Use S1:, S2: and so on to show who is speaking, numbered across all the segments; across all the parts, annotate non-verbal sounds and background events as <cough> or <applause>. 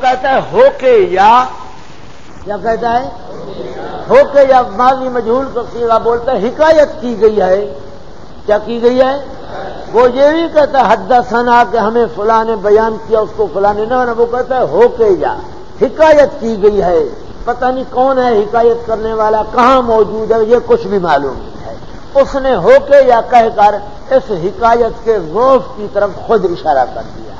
S1: کہتا ہے ہو کے یا کیا کہتا ہے ہو کے یا ماضی مجہول کو سیدھا بولتا ہے، حکایت کی گئی ہے۔ کیا کی گئی ہے؟ وہ یہ بھی کہتا ہے حد سنا کہ ہمیں فلاں نے بیان کیا، اس کو فلاں نے نہ وہ کہتا ہے ہو کے یا۔ حکایت کی گئی ہے۔ پتہ نہیں کون ہے حکایت کرنے والا، کہاں موجود ہے، یہ کچھ بھی معلوم نہیں ہے۔ اس نے ہو کے یا کہہ کر اس حکایت کے روف کی طرف خود اشارہ کر دیا۔ ہے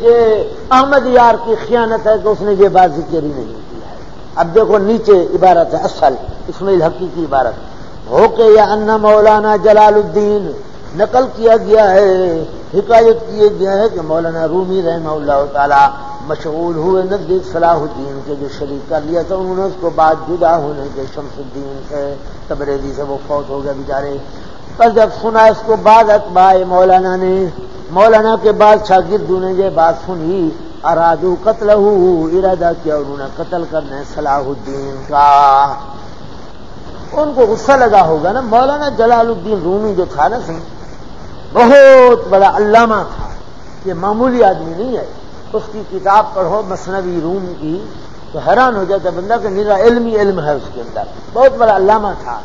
S1: یہ احمد یار کی خیانت ہے کہ اس نے یہ بات ذکر ہی نہیں کی ہے۔ اب دیکھو نیچے عبارت ہے، اصل، اسماعیل حقی کی عبارت۔ ہو کے یا انا مولانا جلال الدین نقل کیا گیا ہے، حکایت کیا گیا ہے کہ مولانا رومی رحمہ اللہ تعالی مشغول ہوئے نزدیک صلاح الدین کے جو شریک کر لیا تھا، انہوں نے اس کو بعد جدا ہونے کے شمس الدین سے تبریزی سے وہ فوت ہو گیا بیچارے۔ پر جب سنا اس کو بعد اتبائے مولانا نے مولانا کے بعد شاگردوں نے یہ بات سنی، ارادو قتل ارادہ کیا انہوں نے قتل کرنے صلاح الدین کا۔ ان کو غصہ لگا ہوگا نا، مولانا جلال الدین رومی جو تھا نا سن، بہت بڑا علامہ تھا یہ معمولی آدمی نہیں ہے۔ اس کی کتاب پڑھو، مصنوی روم کی، تو حیران ہو جاتا ہے بندہ کہ نیرا علمی علم ہے اس کے اندر۔ بہت بڑا علامہ تھا۔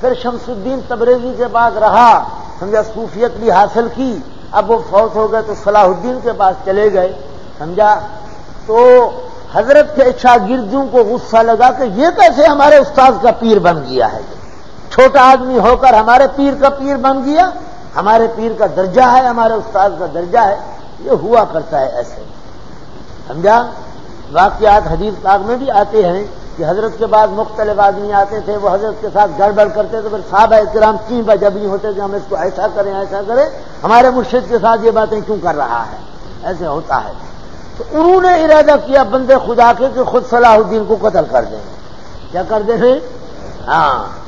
S1: پھر شمس الدین تبریزی کے بعد رہا سمجھا صوفیت بھی حاصل کی۔ اب وہ فوت ہو گئے تو صلاح الدین کے پاس چلے گئے، سمجھا؟ تو حضرت کے شاگردوں کو غصہ لگا کہ یہ کیسے ہمارے استاد کا پیر بن گیا ہے؟ چھوٹا آدمی ہو کر ہمارے پیر کا پیر بن گیا، ہمارے پیر کا درجہ ہے، ہمارے استاد کا درجہ ہے، یہ ہوا کرتا ہے ایسے۔ سمجھا؟ واقعات حدیث پاک میں بھی آتے ہیں۔ کہ حضرت کے بعد مختلف آدمی آتے تھے، وہ حضرت کے ساتھ گڑبڑ کرتے تو پھر صاحب احترام کیوں جب نہیں ہوتے کہ ہم اس کو ایسا کریں ایسا کریں۔ ہمارے مرشد کے ساتھ یہ باتیں کیوں کر رہا ہے؟ ایسے ہوتا ہے۔ تو انہوں نے ارادہ کیا بندے خدا کے کہ خود صلاح الدین کو قتل کر دیں۔ کیا کر دیں ہاں۔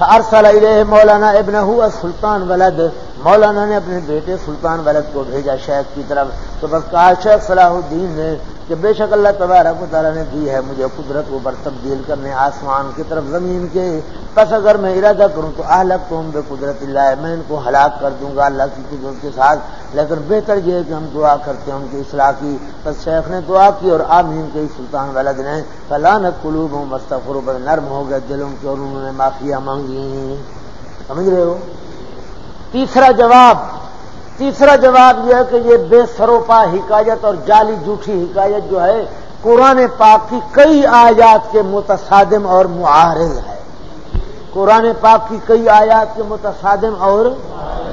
S1: ارسل الیہ مولانا ابن ہوا سلطان ولد مولانا نے اپنے بیٹے سلطان ولد کو بھیجا شیخ کی طرف تو بس کہا، شیخ صلاح الدین نے کہ بے شک اللہ تبارک و تعالیٰ نے دی ہے مجھے قدرت کو بر تبدیل کرنے آسمان کی طرف زمین کے۔ بس اگر میں ارادہ کروں تو اہلک تو ہم بے قدرت اللہ ہے میں ان کو ہلاک کر دوں گا اللہ کی قدرت کے ساتھ۔ لیکن بہتر یہ ہے کہ ہم دعا کرتے ہیں ان کی اصلاح کی۔ بس شیخ نے دعا کی اور آمین کے سلطان ولد نے۔ فلانت قلوب ہوں مستفر نرم ہو گئے دلوں کے اور انہوں نے معافیا مانگی۔ سمجھ رہے ہو؟ تیسرا جواب تیسرا جواب یہ ہے کہ یہ بے سروپا حکایت اور جعلی جھوٹھی حکایت جو ہے، قرآن پاک کی کئی آیات کے متصادم اور معارض ہے۔ قرآن پاک کی کئی آیات کے متصادم اور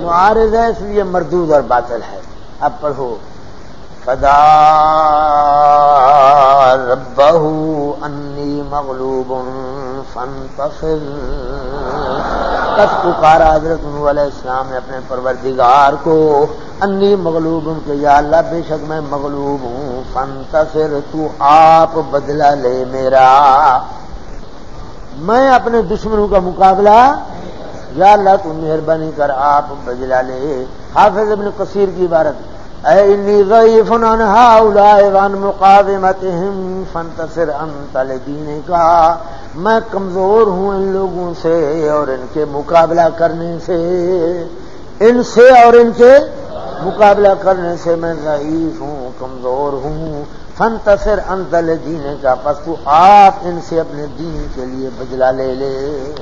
S1: معارض ہے، اس لیے مردود اور باطل ہے۔ اب پڑھو۔ فدا ربہ انی مغلوب فانتصر <laughs> کس پکارا حضرت علیہ السلام نے اپنے پروردگار کو انی مغلوب ہوں کہ یا اللہ بے شک میں مغلوب ہوں فانتصر تو آپ بدلا لے میرا۔ میں اپنے دشمنوں کا مقابلہ یا اللہ تو مہربانی کر آپ بدلا لے۔ حافظ ابن کثیر کی عبارت انی ضعیف عن هؤلاء وعن مقاومتهم فانتصر انت لدینک۔ میں کمزور ہوں ان لوگوں سے اور ان کے مقابلہ کرنے سے۔ ان سے اور ان کے مقابلہ کرنے سے میں ضعیف ہوں، کمزور ہوں۔ فنتصر انت لدینے کا پس تو آپ ان سے اپنے دین کے لیے بدلا لے لے۔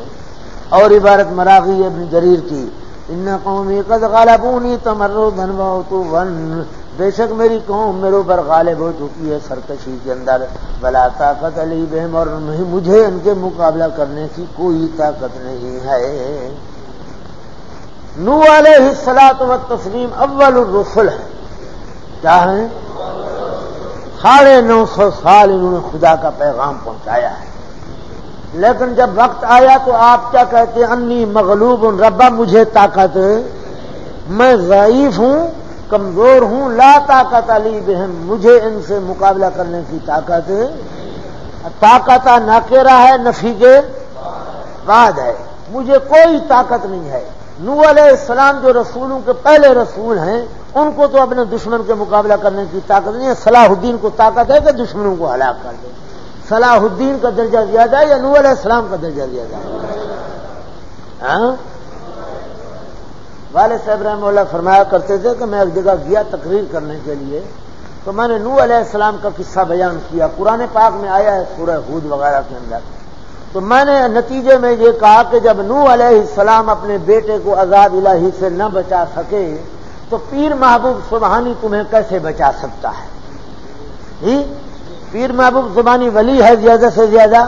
S1: اور عبارت مراغی ابن جریر کی ان قومی قد غالبونی تمرو دھنوا تو ون بے شک میری قوم میرے اوپر غالب ہو چکی ہے سرکشی کے اندر۔ بلا طاقت علی بہم اور مجھے ان کے مقابلہ کرنے کی کوئی طاقت نہیں ہے۔ نو علیہ السلاط و تسلیم اول الرسل ہے۔ کیا ہے؟ ساڑھے نو سو سال انہوں نے خدا کا پیغام پہنچایا ہے۔ لیکن جب وقت آیا تو آپ کیا کہتے ہیں؟ انی مغلوب ربا، مجھے طاقت میں ضعیف ہوں، کمزور ہوں، لا طاقت علی بہن مجھے ان سے مقابلہ کرنے کی طاقت طاقت ناکیرا ہے نفی کے بعد ہے۔ مجھے کوئی طاقت نہیں ہے۔ نو علیہ السلام جو رسولوں کے پہلے رسول ہیں، ان کو تو اپنے دشمن کے مقابلہ کرنے کی طاقت نہیں ہے۔ صلاح الدین کو طاقت ہے کہ دشمنوں کو ہلاک کر دے۔ صلاح الدین کا درجہ زیادہ ہے یا نور علیہ السلام کا درجہ زیادہ ہے؟ ہاں؟ والد صاحب رحم اللہ فرمایا کرتے تھے کہ میں ایک جگہ گیا تقریر کرنے کے لیے، تو میں نے نو علیہ السلام کا قصہ بیان کیا۔ قرآن پاک میں آیا ہے سورہ حود وغیرہ کے اندر۔ تو میں نے نتیجے میں یہ کہا کہ جب نو علیہ السلام اپنے بیٹے کو عذاب الہی سے نہ بچا سکے، تو پیر محبوب سبحانی تمہیں کیسے بچا سکتا ہے؟ جی پیر محبوب زبانی ولی ہے زیادہ سے زیادہ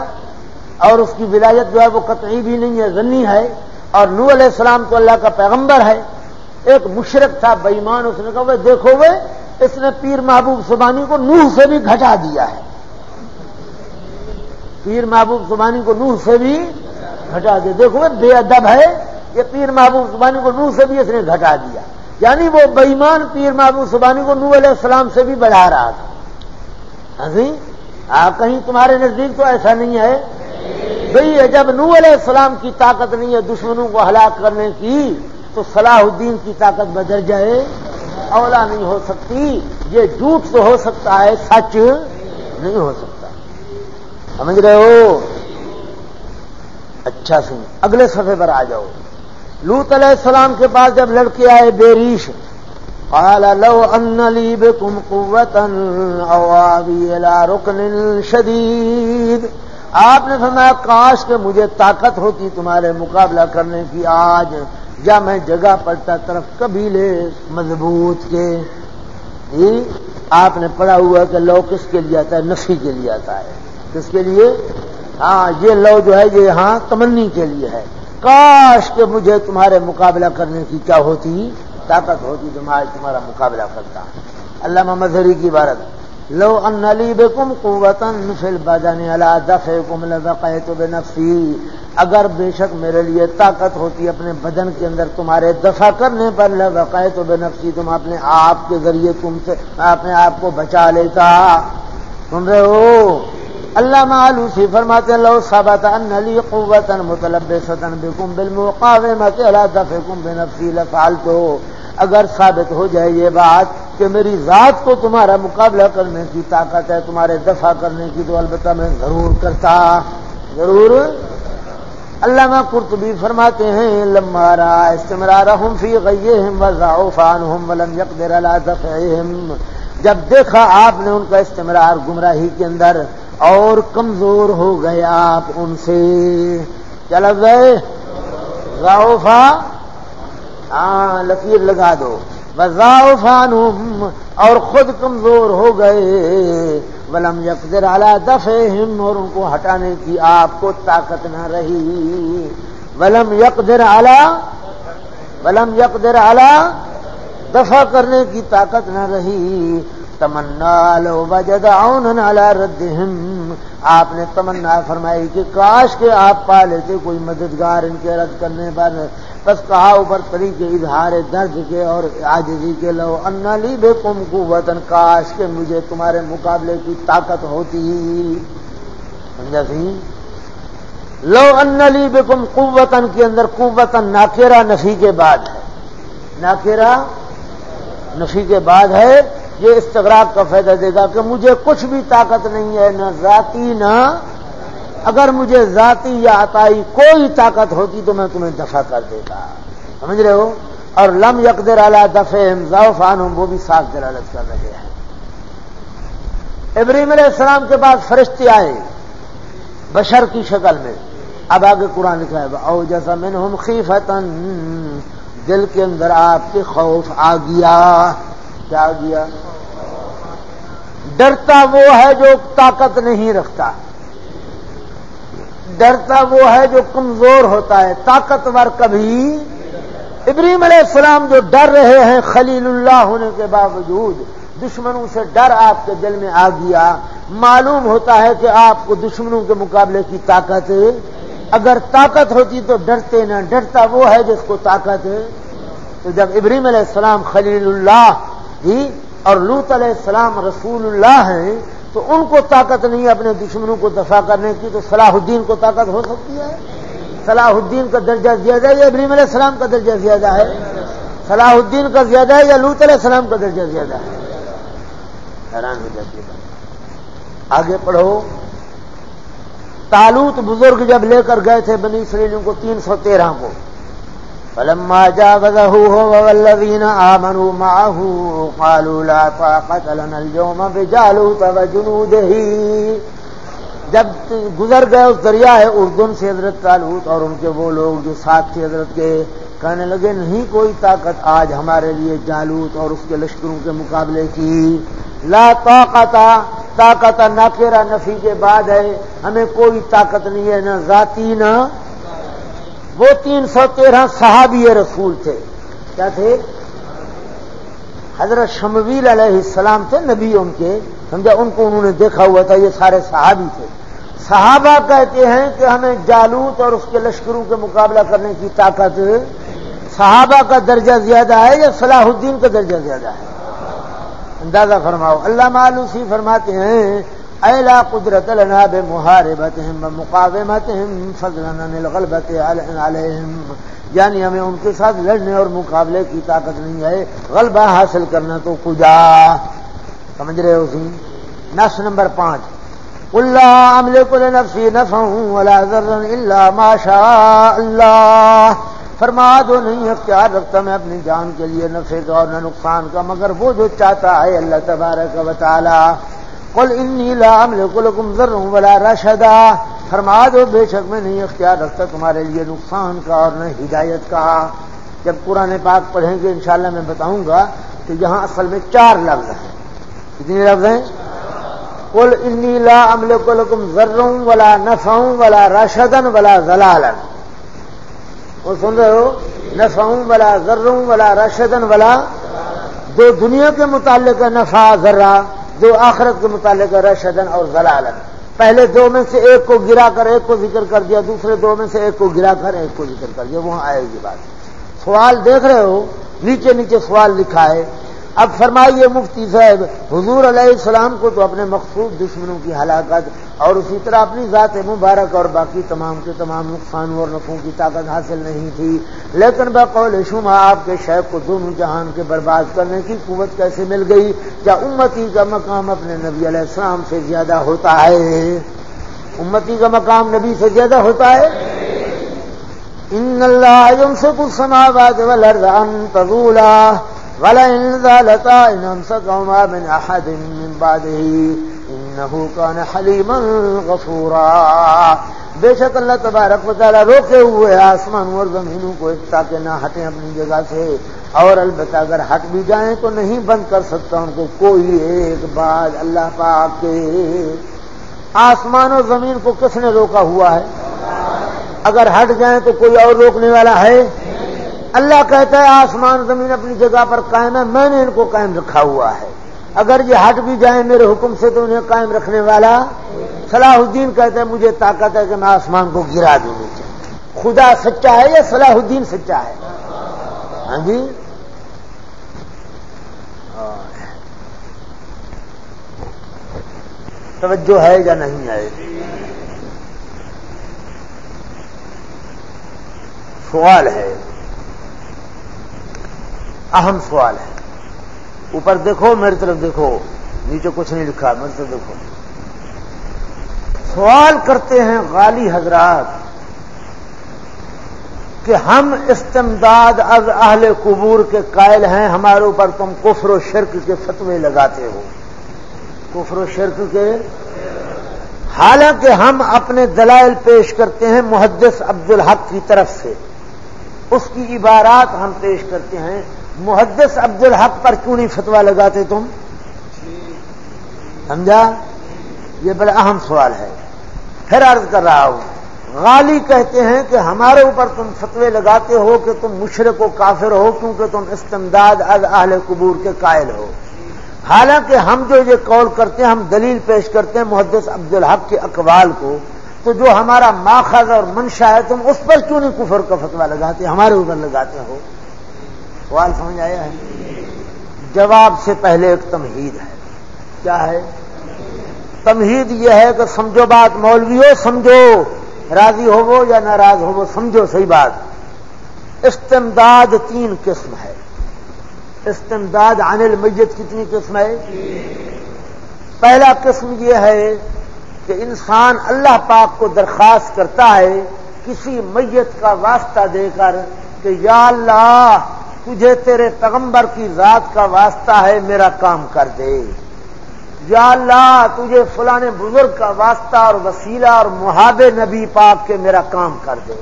S1: اور اس کی ولایت جو ہے وہ قطعی بھی نہیں ہے ضنی ہے اور نو علیہ السلام تو اللہ کا پیغمبر ہے۔ ایک مشرق تھا بےمان اس نے کہا دیکھو، وہ اس نے پیر محبوب زبانی کو نوح سے بھی گھٹا دیا ہے۔ پیر محبوب زبانی کو نوح سے بھی گھٹا دیا۔ دیکھو بے ادب ہے۔ یہ پیر محبوب زبانی کو نوح سے بھی اس نے گھٹا دیا۔ یعنی وہ بےمان پیر محبوب زبانی کو نوح علیہ السلام سے بھی بڑھا رہا تھا۔ ہاں کہیں تمہارے نزدیک تو ایسا نہیں ہے؟ بھئی جب نو علیہ السلام کی طاقت نہیں ہے، دشمنوں کو ہلاک کرنے کی، تو صلاح الدین کی طاقت بدل جائے، اولا نہیں ہو سکتی، یہ جھوٹ تو ہو سکتا ہے، سچ نہیں ہو سکتا۔ سمجھ رہے ہو؟ اچھا سن اگلے صفحے پر آ جاؤ۔ لوت علیہ السلام کے پاس جب لڑکے آئے بیریش قال لو ان لي بكم قوه او ابي الى ركن شديد. آپ نے فرمایا، کاش کہ مجھے طاقت ہوتی تمہارے مقابلہ کرنے کی آج، یا میں جگہ پڑتا طرف قبیلے مضبوط کے۔ جی، آپ نے پڑھا ہوا کہ لو کس کے لیے آتا ہے؟ نفی کے لیے آتا ہے۔ کس کے لیے؟ ہاں یہ لو جو ہے، یہ ہاں تمنی کے لیے ہے۔ کاش کہ مجھے تمہارے مقابلہ کرنے کی کیا ہوتی؟ طاقت ہوتی تو میں تمہارا مقابلہ کرتا۔ اللہ محمد کی عبارت، لو ان علی بے کم قوتن فل بدن اللہ دف کم تو بے نفسی اگر بے شک میرے لیے طاقت ہوتی اپنے بدن کے اندر تمہارے دفاع کرنے پر لبقائے تو بے نفسی تم اپنے آپ کے ذریعے تم سے اپنے آپ کو بچا لیتا۔ سن رہے ہو؟ اللہ معلوسی فرماتے لو سبت ان علی قوتن مطلب ستن بے کم بل مقابے مت اللہ اگر ثابت ہو جائے یہ بات کہ میری ذات کو تمہارا مقابلہ کرنے کی طاقت ہے، تمہارے دفاع کرنے کی، تو البتہ میں ضرور کرتا۔ ضرور؟ علامہ قرطبی فرماتے ہیں لمارا استمرار ہم فی غیے وضافان ہم ولم یقدر دفعہم۔ جب دیکھا آپ نے ان کا استمرار گمراہی کے اندر اور کمزور ہو گئے آپ ان سے۔ چل گئے؟ غوفا ہاں لکیر لگا دو۔ بزاؤفان اور خود کمزور ہو گئے۔ ولم یقدر اعلی دفے اور ان کو ہٹانے کی آپ کو طاقت نہ رہی۔ ولم یقدر اعلی ولم یقدر اعلی دفع کرنے کی طاقت نہ رہی۔ تمنا لو وجد عون على ردهم آپ نے تمنا فرمائی کہ کاش کے آپ پا لیتے کوئی مددگار ان کے رد کرنے پر۔ بس کہا اوپر طریقے اظہار درد کے اور آجزی کے لو ان لی بے کم کو وطن کاش کے مجھے تمہارے مقابلے کی طاقت ہوتی۔ سمجھا سی لو ان لی بے کم قوتن کے اندر قوتن ناکیرا نفی کے بعد ہے۔ ناکیرا نفی کے بعد ہے۔ یہ استغراق کا فائدہ دے گا کہ مجھے کچھ بھی طاقت نہیں ہے، نہ ذاتی، نہ اگر مجھے ذاتی یا عطائی کوئی طاقت ہوتی تو میں تمہیں دفع کر دیتا سمجھ رہے ہو؟ اور لم یقدر اعلیٰ دفع ذوفان ہوں وہ بھی صاف دلالت کر رہے ہیں۔ ابراہیم علیہ السلام کے بعد فرشتے آئے بشر کی شکل میں۔ اب آگے قرآن لکھا ہے او جیسا میں نے خیفتن دل کے اندر آپ کے خوف آ گیا۔ کیا آ گیا ڈرتا وہ ہے جو طاقت نہیں رکھتا۔ ڈرتا وہ ہے جو کمزور ہوتا ہے۔ طاقتور کبھی۔ ابراہیم علیہ السلام جو ڈر رہے ہیں خلیل اللہ ہونے کے باوجود، دشمنوں سے ڈر آپ کے دل میں آ گیا۔ معلوم ہوتا ہے کہ آپ کو دشمنوں کے مقابلے کی طاقت اگر طاقت ہوتی تو ڈرتے نہ۔ ڈرتا وہ ہے جس کو طاقت تو جب ابراہیم علیہ السلام خلیل اللہ ہی اور لوت علیہ السلام رسول اللہ ہیں، تو ان کو طاقت نہیں اپنے دشمنوں کو دفاع کرنے کی، تو صلاح الدین کو طاقت ہو سکتی ہے؟ صلاح الدین کا درجہ زیادہ ہے یا ابراہیم علیہ السلام کا درجہ زیادہ ہے؟ صلاح الدین کا زیادہ ہے یا لوت علیہ السلام کا درجہ زیادہ ہے؟ حیران ہو جاتی ہے۔ آگے پڑھو۔ تالوت بزرگ جب لے کر گئے تھے بنی اسرائیلیوں کو تین سو تیرہ کو فلما جاوزه هو والذين آمنوا معه قالوا لا طاقة لنا اليوم بجالوت وجنوده. جب گزر گئے اس دریا ہے اردن سے حضرت تالوت اور ان کے وہ لوگ جو ساتھ تھے حضرت کے، کہنے لگے، نہیں کوئی طاقت آج ہمارے لیے جالوت اور اس کے لشکروں کے مقابلے کی۔ لا طاقت طاقت نہ نفی کے بعد ہے، ہمیں کوئی طاقت نہیں ہے، نہ ذاتی، نہ وہ تین سو تیرہ صحابی رسول تھے۔ کیا تھے؟ حضرت شمویل علیہ السلام تھے، نبی ان کے۔ سمجھا؟ ان کو انہوں نے دیکھا ہوا تھا، یہ سارے صحابی تھے۔ صحابہ کہتے ہیں کہ ہمیں جالوت اور اس کے لشکروں کے مقابلہ کرنے کی طاقت صحابہ کا درجہ زیادہ ہے یا صلاح الدین کا درجہ زیادہ ہے؟ اندازہ فرماؤ۔ اللہ معلوسی فرماتے ہیں ایلا قدرت لنا بمحاربتهم ومقاومتهم فضلنا الغلبت علیہم یعنی ہمیں ان کے ساتھ لڑنے اور مقابلے کی طاقت نہیں ہے۔ غلبہ حاصل کرنا تو کجا؟ سمجھ رہے ہو سی نس نمبر پانچ۔ اللہ عمل کو نفسی نفعوں ولا ذرا الا ما شاء اللہ فرما دو، نہیں، اختیار رکھتا میں اپنی جان کے لیے نفے کا اور نہ نقصان کا، مگر وہ جو چاہتا ہے اللہ تبارک و تعالی۔ کل انی لام لکم ذروں ولا رشدا۔ فرما دو، بے شک میں نہیں اختیار رکھتا تمہارے لیے نقصان کا اور نہ ہدایت کا۔ جب قرآن پاک پڑھیں گے، انشاءاللہ میں بتاؤں گا کہ یہاں اصل میں چار لفظ ہیں۔ کتنے لفظ ہیں؟ کل انی لا عمل کو لکم ذروں ولا نفاؤں ولا رشدن ولا زلالن وہ سن رہے ہو؟ نفاؤں ولا ذروں ولا رشدن ولا۔ دو دنیا کے متعلق ہے، نفع ذرہ جو آخرت کے متعلق رشدن اور ضلالن پہلے دو میں سے ایک کو گرا کر ایک کو ذکر کر دیا، دوسرے دو میں سے ایک کو گرا کر ایک کو ذکر کر دیا۔ وہاں آئے گی بات۔ سوال دیکھ رہے ہو، نیچے نیچے سوال لکھا ہے۔ اب فرمائیے مفتی صاحب، حضور علیہ السلام کو تو اپنے مخصوص دشمنوں کی ہلاکت اور اسی طرح اپنی ذات مبارک اور باقی تمام کے تمام نقصان اور نفوں کی طاقت حاصل نہیں تھی۔ لیکن بقول شما آپ کے شیخ کو دونوں جہان کے برباد کرنے کی قوت کیسے مل گئی؟ کیا امتی کا مقام اپنے نبی علیہ السلام سے زیادہ ہوتا ہے؟ امتی کا مقام نبی سے زیادہ ہوتا ہے؟ ان اللہ سے کچھ سماواد تضولا ولئن زالتا إن أمسكهما من أحد من بعده إنه كان حليما غفورا بے شک اللہ تبارک و تعالیٰ روکے ہوئے آسمان اور زمینوں کو تاکہ نہ ہٹیں اپنی جگہ سے اور البتہ اگر ہٹ بھی جائیں تو نہیں بند کر سکتا ان کو کوئی ایک بات اللہ پاک کے آسمان اور زمین کو کس نے روکا ہوا ہے؟ اگر ہٹ جائیں تو کوئی اور روکنے والا ہے؟ اللہ کہتا ہے آسمان زمین اپنی جگہ پر قائم ہے، میں نے ان کو قائم رکھا ہوا ہے۔ اگر یہ ہٹ بھی جائیں میرے حکم سے تو انہیں قائم رکھنے والا صلاح الدین کہتا ہے، مجھے طاقت ہے کہ میں آسمان کو گرا دوں نیچے۔ خدا سچا ہے یا صلاح الدین سچا ہے؟ ہاں جی؟ توجہ ہے یا نہیں ہے؟ سوال ہے۔ اہم سوال ہے۔ اوپر دیکھو، میری طرف دیکھو، نیچے کچھ نہیں لکھا، میری طرف دیکھو۔ سوال کرتے ہیں غالی حضرات کہ ہم استمداد از اہل قبور کے قائل ہیں، ہمارے اوپر تم کفر و شرک کے فتوے لگاتے ہو۔ کفر و شرک کے؟ حالانکہ ہم اپنے دلائل پیش کرتے ہیں محدث عبد الحق کی طرف سے۔ اس کی عبارات ہم پیش کرتے ہیں محدث عبد الحق پر کیوں نہیں فتوا لگاتے تم؟ سمجھا؟ یہ بڑا اہم سوال ہے۔ پھر عرض کر رہا ہوں، غالی کہتے ہیں کہ ہمارے اوپر تم فتوے لگاتے ہو کہ تم مشرق و کافر ہو کیونکہ تم استمداد از اہل قبور کے قائل ہو۔ حالانکہ ہم جو یہ قول کرتے ہیں، ہم دلیل پیش کرتے ہیں محدث عبد الحق کے اقوال کو، تو جو ہمارا ماخذ اور منشا ہے، تم اس پر کیوں نہیں کفر کا فتوا لگاتے، ہمارے اوپر لگاتے ہو؟ سوال سمجھ آیا ہے؟ جواب سے پہلے ایک تمہید ہے۔ کیا ہے؟ تمہید یہ ہے کہ سمجھو بات مولوی ہو سمجھو، راضی ہو وہ یا ناراض ہو وہ سمجھو صحیح بات۔ استمداد تین قسم ہے۔ استمداد عن المیت کتنی قسم ہے؟ پہلا قسم یہ ہے کہ انسان اللہ پاک کو درخواست کرتا ہے، کسی میت کا واسطہ دے کر کہ یا اللہ تجھے تیرے پیغمبر کی ذات کا واسطہ ہے، میرا کام کر دے۔ یا اللہ، تجھے فلاں بزرگ کا واسطہ اور وسیلہ اور محاب نبی پاک کے میرا کام کر دے۔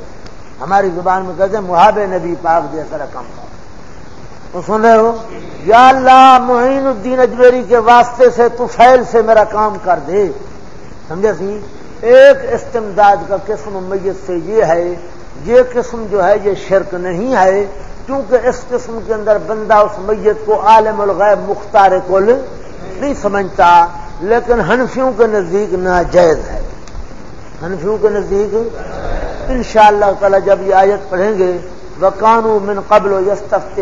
S1: ہماری زبان میں کہتے ہیں، محاب نبی پاک جیسا کام کر تو سن رہے ہو؟ یا اللہ، معین الدین اجمیری کے واسطے سے، تو فیل سے میرا کام کر دے۔ سمجھے سی؟ ایک استمداد کا قسم میت سے یہ ہے، یہ قسم جو ہے، یہ شرک نہیں ہے۔ کیونکہ اس قسم کے اندر بندہ اس میت کو عالم الغیب مختار کل نہیں سمجھتا، لیکن ہنفیوں کے نزدیک ناجائز ہے۔ ہنفیوں کے نزدیک ان شاء اللہ تعالی جب یہ آیت پڑھیں گے وہ من قبل و یستفت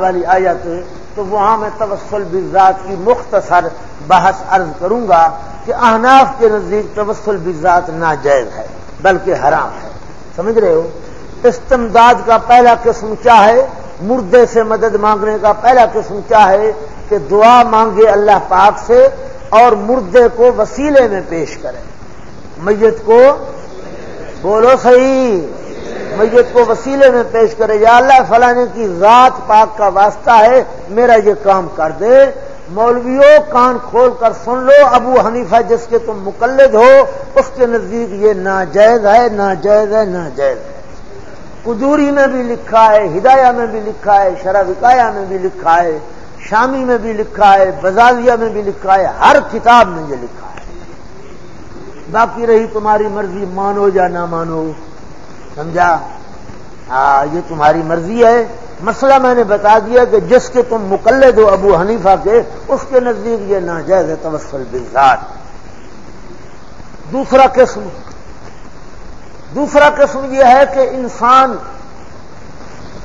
S1: والی آیت، تو وہاں میں تبسل بزاد کی مختصر بحث عرض کروں گا کہ احناف کے نزدیک تبسل بزاد ناجائز ہے، بلکہ حرام ہے۔ سمجھ رہے ہو؟ استمداد کا پہلا قسم کیا ہے؟ مردے سے مدد مانگنے کا پہلا قسم کیا ہے کہ دعا مانگے اللہ پاک سے اور مردے کو وسیلے میں پیش کرے۔ میت کو بولو صحیح۔ میت کو وسیلے میں پیش کرے۔ یا اللہ، فلانے کی ذات پاک کا واسطہ ہے، میرا یہ کام کر دے۔ مولویوں، کان کھول کر سن لو۔ ابو حنیفہ، جس کے تم مقلد ہو، اس کے نزدیک یہ ناجائز ہے ناجائز ہے ناجائز ہے۔ کجوری میں بھی لکھا ہے، ہدایہ میں بھی لکھا ہے، شرح میں بھی لکھا ہے، شامی میں بھی لکھا ہے بزازیہ میں بھی لکھا ہے، ہر کتاب میں یہ لکھا ہے۔ باقی رہی تمہاری مرضی، مانو یا نہ مانو۔ سمجھا؟ ہاں یہ تمہاری مرضی ہے۔ مسئلہ میں نے بتا دیا کہ جس کے تم مقلد ہو ابو حنیفہ کے، اس کے نزدیک یہ ناجائز ہے، توسل بزاد دوسرا قسم۔ دوسرا قسم یہ ہے کہ انسان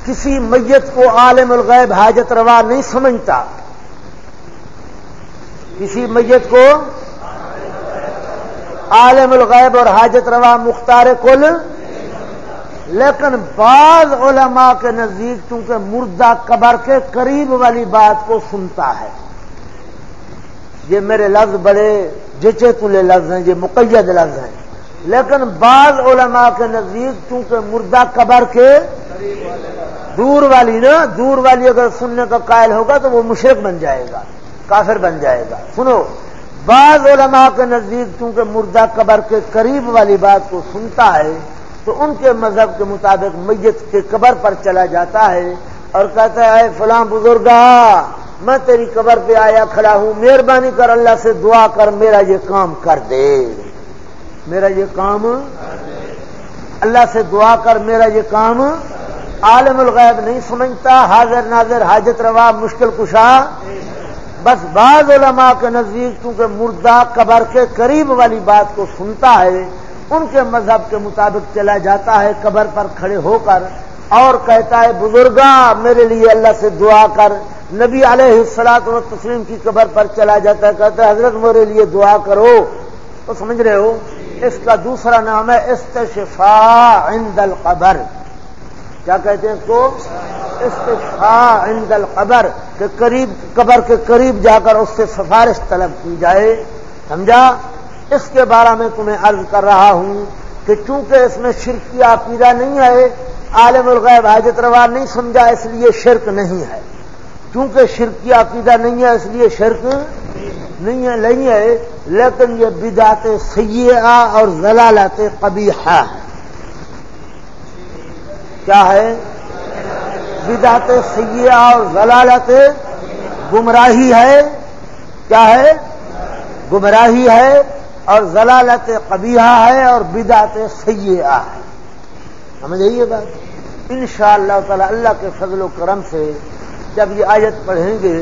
S1: کسی میت کو عالم الغیب حاجت روا نہیں سمجھتا۔ کسی میت کو عالم الغیب اور حاجت روا مختار کل۔ لیکن بعض علماء کے نزدیک چونکہ مردہ قبر کے قریب والی بات کو سنتا ہے۔ یہ میرے لفظ بڑے جچے تلے لفظ ہیں، یہ مقید لفظ ہیں۔ لیکن بعض علماء کے نزدیک چونکہ مردہ قبر کے دور والی نا، دور والی اگر سننے کا قائل ہوگا تو وہ مشرق بن جائے گا، کافر بن جائے گا۔ سنو، بعض علماء کے نزدیک چونکہ مردہ قبر کے قریب والی بات کو سنتا ہے، تو ان کے مذہب کے مطابق میت کے قبر پر چلا جاتا ہے اور کہتا ہے فلاں بزرگا میں تیری قبر پہ آیا کھڑا ہوں، مہربانی کر اللہ سے دعا کر، میرا یہ کام کر دے۔ میرا یہ کام، اللہ سے دعا کر میرا یہ کام، عالم الغیب نہیں سمجھتا، حاضر ناظر، حاجت روا، مشکل کشا۔ بس بعض علماء کے نزدیک کیونکہ مردہ قبر کے قریب والی بات کو سنتا ہے، ان کے مذہب کے مطابق چلا جاتا ہے، قبر پر کھڑے ہو کر۔ اور کہتا ہے بزرگا میرے لیے اللہ سے دعا کر۔ نبی علیہ السلاط و تسلیم کی قبر پر چلا جاتا ہے، کہتا ہے، حضرت میرے لیے دعا کرو۔ تو سمجھ رہے ہو؟ اس کا دوسرا نام ہے استشفا عند القبر۔ کیا کہتے ہیں اس کو؟ استشفا عند القبر، کہ قریب، قبر کے قریب جا کر اس سے سفارش طلب کی جائے۔ سمجھا؟ اس کے بارے میں تمہیں عرض کر رہا ہوں کہ چونکہ اس میں شرک کی عقیدہ نہیں ہے، عالم الغیب حاجت روا نہیں سمجھا، اس لیے شرک نہیں ہے۔ چونکہ شرک کی عقیدہ نہیں ہے، اس لیے شرک نہیں ہے نہیں ہے، لیکن یہ بدعت سیاح اور ضلالت قبیحہ ہے۔ کیا ہے؟ بدعت سیاح اور ضلالت گمراہی ہے۔ کیا ہے؟ گمراہی ہے اور ضلالت قبیحہ ہے اور بدعت سیاح ہے۔ سمجھ یہ بات؟ ان شاء اللہ تعالی اللہ کے فضل و کرم سے جب یہ آیت پڑھیں گے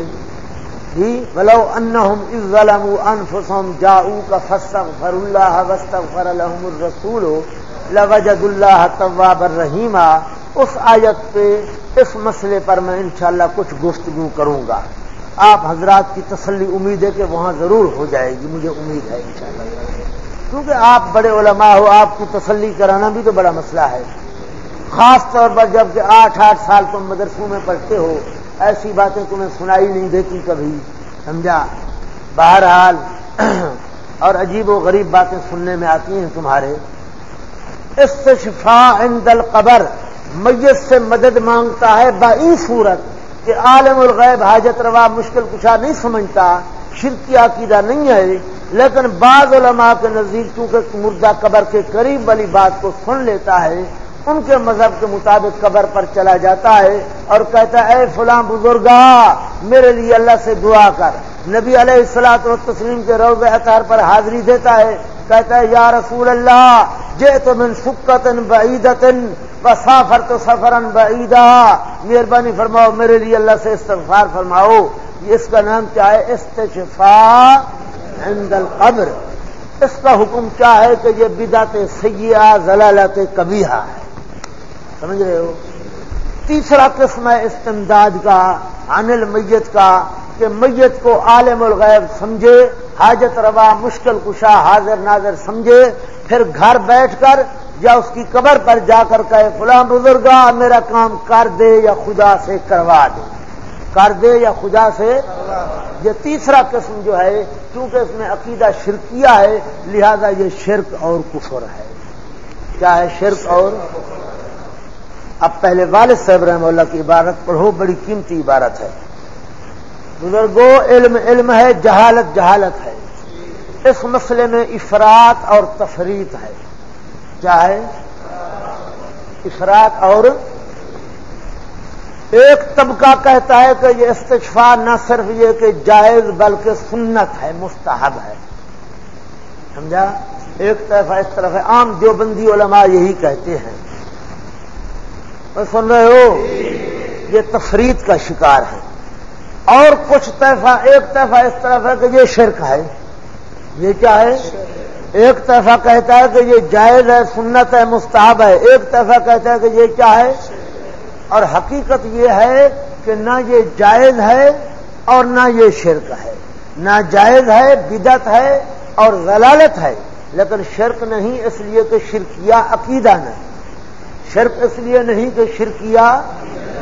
S1: ولو انہم اذ ظلموا انفسهم جاؤوک فاستغفر اللہ واستغفر لهم الرسول لوجد اللہ تواب الرحیم اس آیت پہ، اس مسئلے پر میں انشاءاللہ کچھ گفتگو کروں گا۔ آپ حضرات کی تسلی امید ہے کہ وہاں ضرور ہو جائے گی، مجھے امید ہے انشاءاللہ۔ کیونکہ آپ بڑے علماء ہو، آپ کی تسلی کرانا بھی تو بڑا مسئلہ ہے۔ خاص طور پر جبکہ آٹھ آٹھ سال تم مدرسوں میں پڑھتے ہو ایسی باتیں تمہیں سنائی نہیں دیتی کبھی، سمجھا؟ بہرحال، اور عجیب و غریب باتیں سننے میں آتی ہیں تمہارے۔ استشفا عند القبر، میت سے مدد مانگتا ہے بائی صورت کہ عالم الغیب حاجت روا مشکل کشا نہیں سمجھتا، شرکی عقیدہ نہیں ہے۔ لیکن بعض علماء کے نزدیک چونکہ مردہ قبر کے قریب والی بات کو سن لیتا ہے ان کے مذہب کے مطابق قبر پر چلا جاتا ہے اور کہتا ہے، اے فلاں بزرگا، میرے لیے اللہ سے دعا کر۔ نبی علیہ السلاط و تسلیم کے روز اطار پر حاضری دیتا ہے۔ کہتا ہے، یا رسول اللہ جے تو من سکتن بعیدتن سافر تو سفرن بعیدہ مہربانی فرماؤ، میرے لیے اللہ سے استغفار فرماؤ۔ اس کا نام کیا ہے؟ استشفا عند القبر۔ اس کا حکم کیا ہے کہ یہ بدعت سیاح ضلالت کبیہ ہے۔ سمجھ رہے ہو؟ تیسرا قسم ہے استمداد کا انل میت کا، کہ میت کو عالم الغیب سمجھے، حاجت روا مشکل کشا حاضر ناظر سمجھے، پھر گھر بیٹھ کر یا اس کی قبر پر جا کر کہے، فلاں بزرگا میرا کام کر دے یا خدا سے کروا دے۔ کر دے یا خدا سے؟ یہ تیسرا قسم جو ہے کیونکہ اس میں عقیدہ شرکیہ ہے، لہذا یہ شرک اور کفر ہے۔ کیا ہے شرک اور؟ اب پہلے والد صاحب رحم اللہ کی عبارت پڑھو بڑی قیمتی عبارت ہے۔ بزرگو، علم علم ہے، جہالت جہالت ہے۔ اس مسئلے میں افراد اور تفریح ہے۔ کیا ہے؟ افراد اور ایک طبقہ کہتا ہے کہ یہ استشفا نہ صرف یہ کہ جائز بلکہ سنت ہے، مستحب ہے۔ سمجھا؟ ایک طرف اس طرف ہے، عام دیوبندی علماء یہی کہتے ہیں۔ سن رہے ہو، یہ تفرید کا شکار ہے۔ اور کچھ طرفہ ایک طرفہ اس طرف ہے کہ یہ شرک ہے۔ یہ کیا ہے؟ ایک طرفہ کہتا ہے کہ یہ جائز ہے، سنت ہے، مستحب ہے۔ ایک طرفہ کہتا ہے کہ یہ کیا ہے؟ اور حقیقت یہ ہے کہ نہ یہ جائز ہے اور نہ یہ شرک ہے۔ نہ جائز ہے بدت ہے اور غلالت ہے، لیکن شرک نہیں، اس لیے کہ شرکیہ عقیدہ نہیں۔ شرک اس لیے نہیں کہ شرکیہ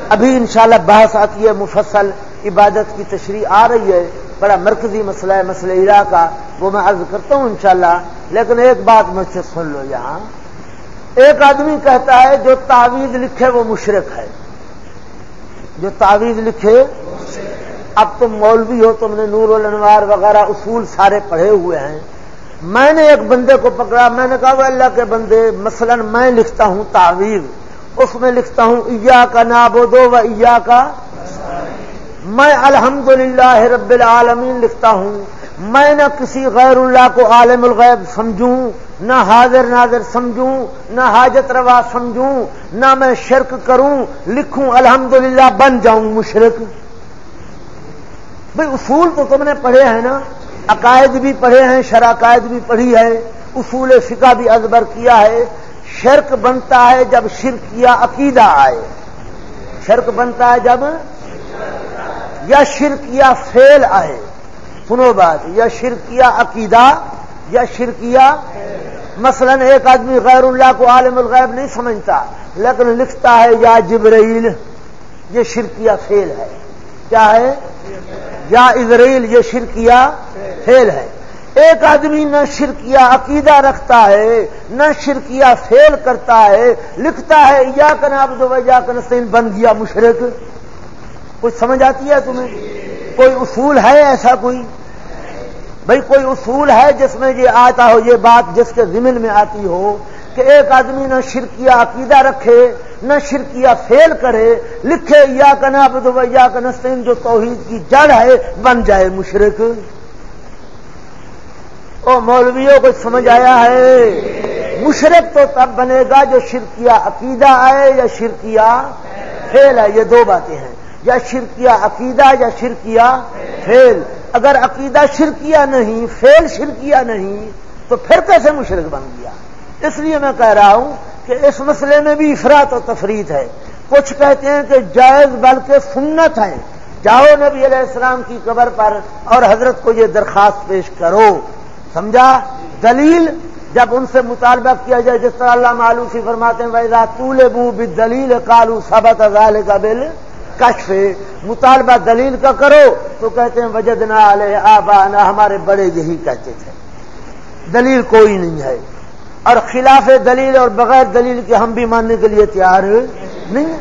S1: ابھی انشاءاللہ بحث آتی ہے، مفصل عبادت کی تشریح آ رہی ہے، بڑا مرکزی مسئلہ ہے، مسئلہ علا کا، وہ میں عرض کرتا ہوں انشاءاللہ۔ لیکن ایک بات مجھ سے سن لو یہاں۔ ایک آدمی کہتا ہے، جو تعویذ لکھے وہ مشرق ہے۔ جو تعویذ لکھے، اب تم مولوی ہو، تم نے نور الانوار وغیرہ اصول سارے پڑھے ہوئے ہیں۔ میں نے ایک بندے کو پکڑا، میں نے کہا وہ اللہ کے بندے، مثلا میں لکھتا ہوں تعویذ، اس میں لکھتا ہوں ایا کا نابودو و ایا کا میں الحمد رب العالمین لکھتا ہوں، میں نہ کسی غیر اللہ کو عالم الغیب سمجھوں، نہ حاضر ناظر سمجھوں، نہ حاجت روا سمجھوں، نہ میں شرک کروں، لکھوں الحمد بن جاؤں مشرق بھائی، اصول تو تم نے پڑھے ہیں نا۔ عقائد بھی پڑھے ہیں شراکائد بھی پڑھی ہے، اصول فقہ بھی ازبر کیا ہے۔ شرک بنتا ہے جب شرکیا عقیدہ آئے۔ شرک بنتا ہے جب یا شرکیا فیل آئے۔ سنو بات، یا شرکیا عقیدہ، یا شرکیا مثلا ایک آدمی غیر اللہ کو عالم الغیب نہیں سمجھتا، لیکن لکھتا ہے، یا جبرائیل، یہ شرکیا فیل ہے۔ کیا ہے یا اسرائیل یہ شرکیا فیل ہے ایک آدمی نہ شرکیا عقیدہ رکھتا ہے، نہ شرکیا فیل کرتا ہے، لکھتا ہے، یا کناب دو یا کنستین بن گیا مشرق کچھ سمجھ آتی ہے تمہیں؟ کوئی اصول ہے ایسا کوئی؟ بھائی کوئی اصول ہے جس میں یہ آتا ہو، یہ بات جس کے ضمن میں آتی ہو کہ ایک آدمی نہ شرکیہ عقیدہ رکھے، نہ شرکیہ فیل کرے، لکھے یا کنا بدو یا کنستین جو توحید کی جڑ ہے، بن جائے مشرق او مولویوں کو سمجھ آیا ہے؟ مشرق تو تب بنے گا جو شرکیہ عقیدہ آئے یا شرکیہ فیل ہے یہ دو باتیں ہیں۔ یا شرکیہ عقیدہ یا شرکیہ فیل اگر عقیدہ شرکیہ نہیں فیل شرکیہ نہیں، تو پھر کیسے مشرق بن گیا؟ اس لیے میں کہہ رہا ہوں کہ اس مسئلے میں بھی افراد و تفریح ہے۔ کچھ کہتے ہیں کہ جائز بلکہ سنت ہے جاؤ نبی علیہ السلام کی قبر پر اور حضرت کو یہ درخواست پیش کرو۔ سمجھا؟ دلیل جب ان سے مطالبہ کیا جائے، جس طرح اللہ معلوسی فرماتے ہیں ویزا طول بو دلیل کالو سبت ازال کا بل کشف مطالبہ دلیل کا کرو تو کہتے ہیں وجد نہ آبا ہمارے بڑے یہی کہتے تھے۔ دلیل کوئی نہیں ہے۔ اور خلاف دلیل اور بغیر دلیل کے ہم بھی ماننے کے لیے تیار نہیں۔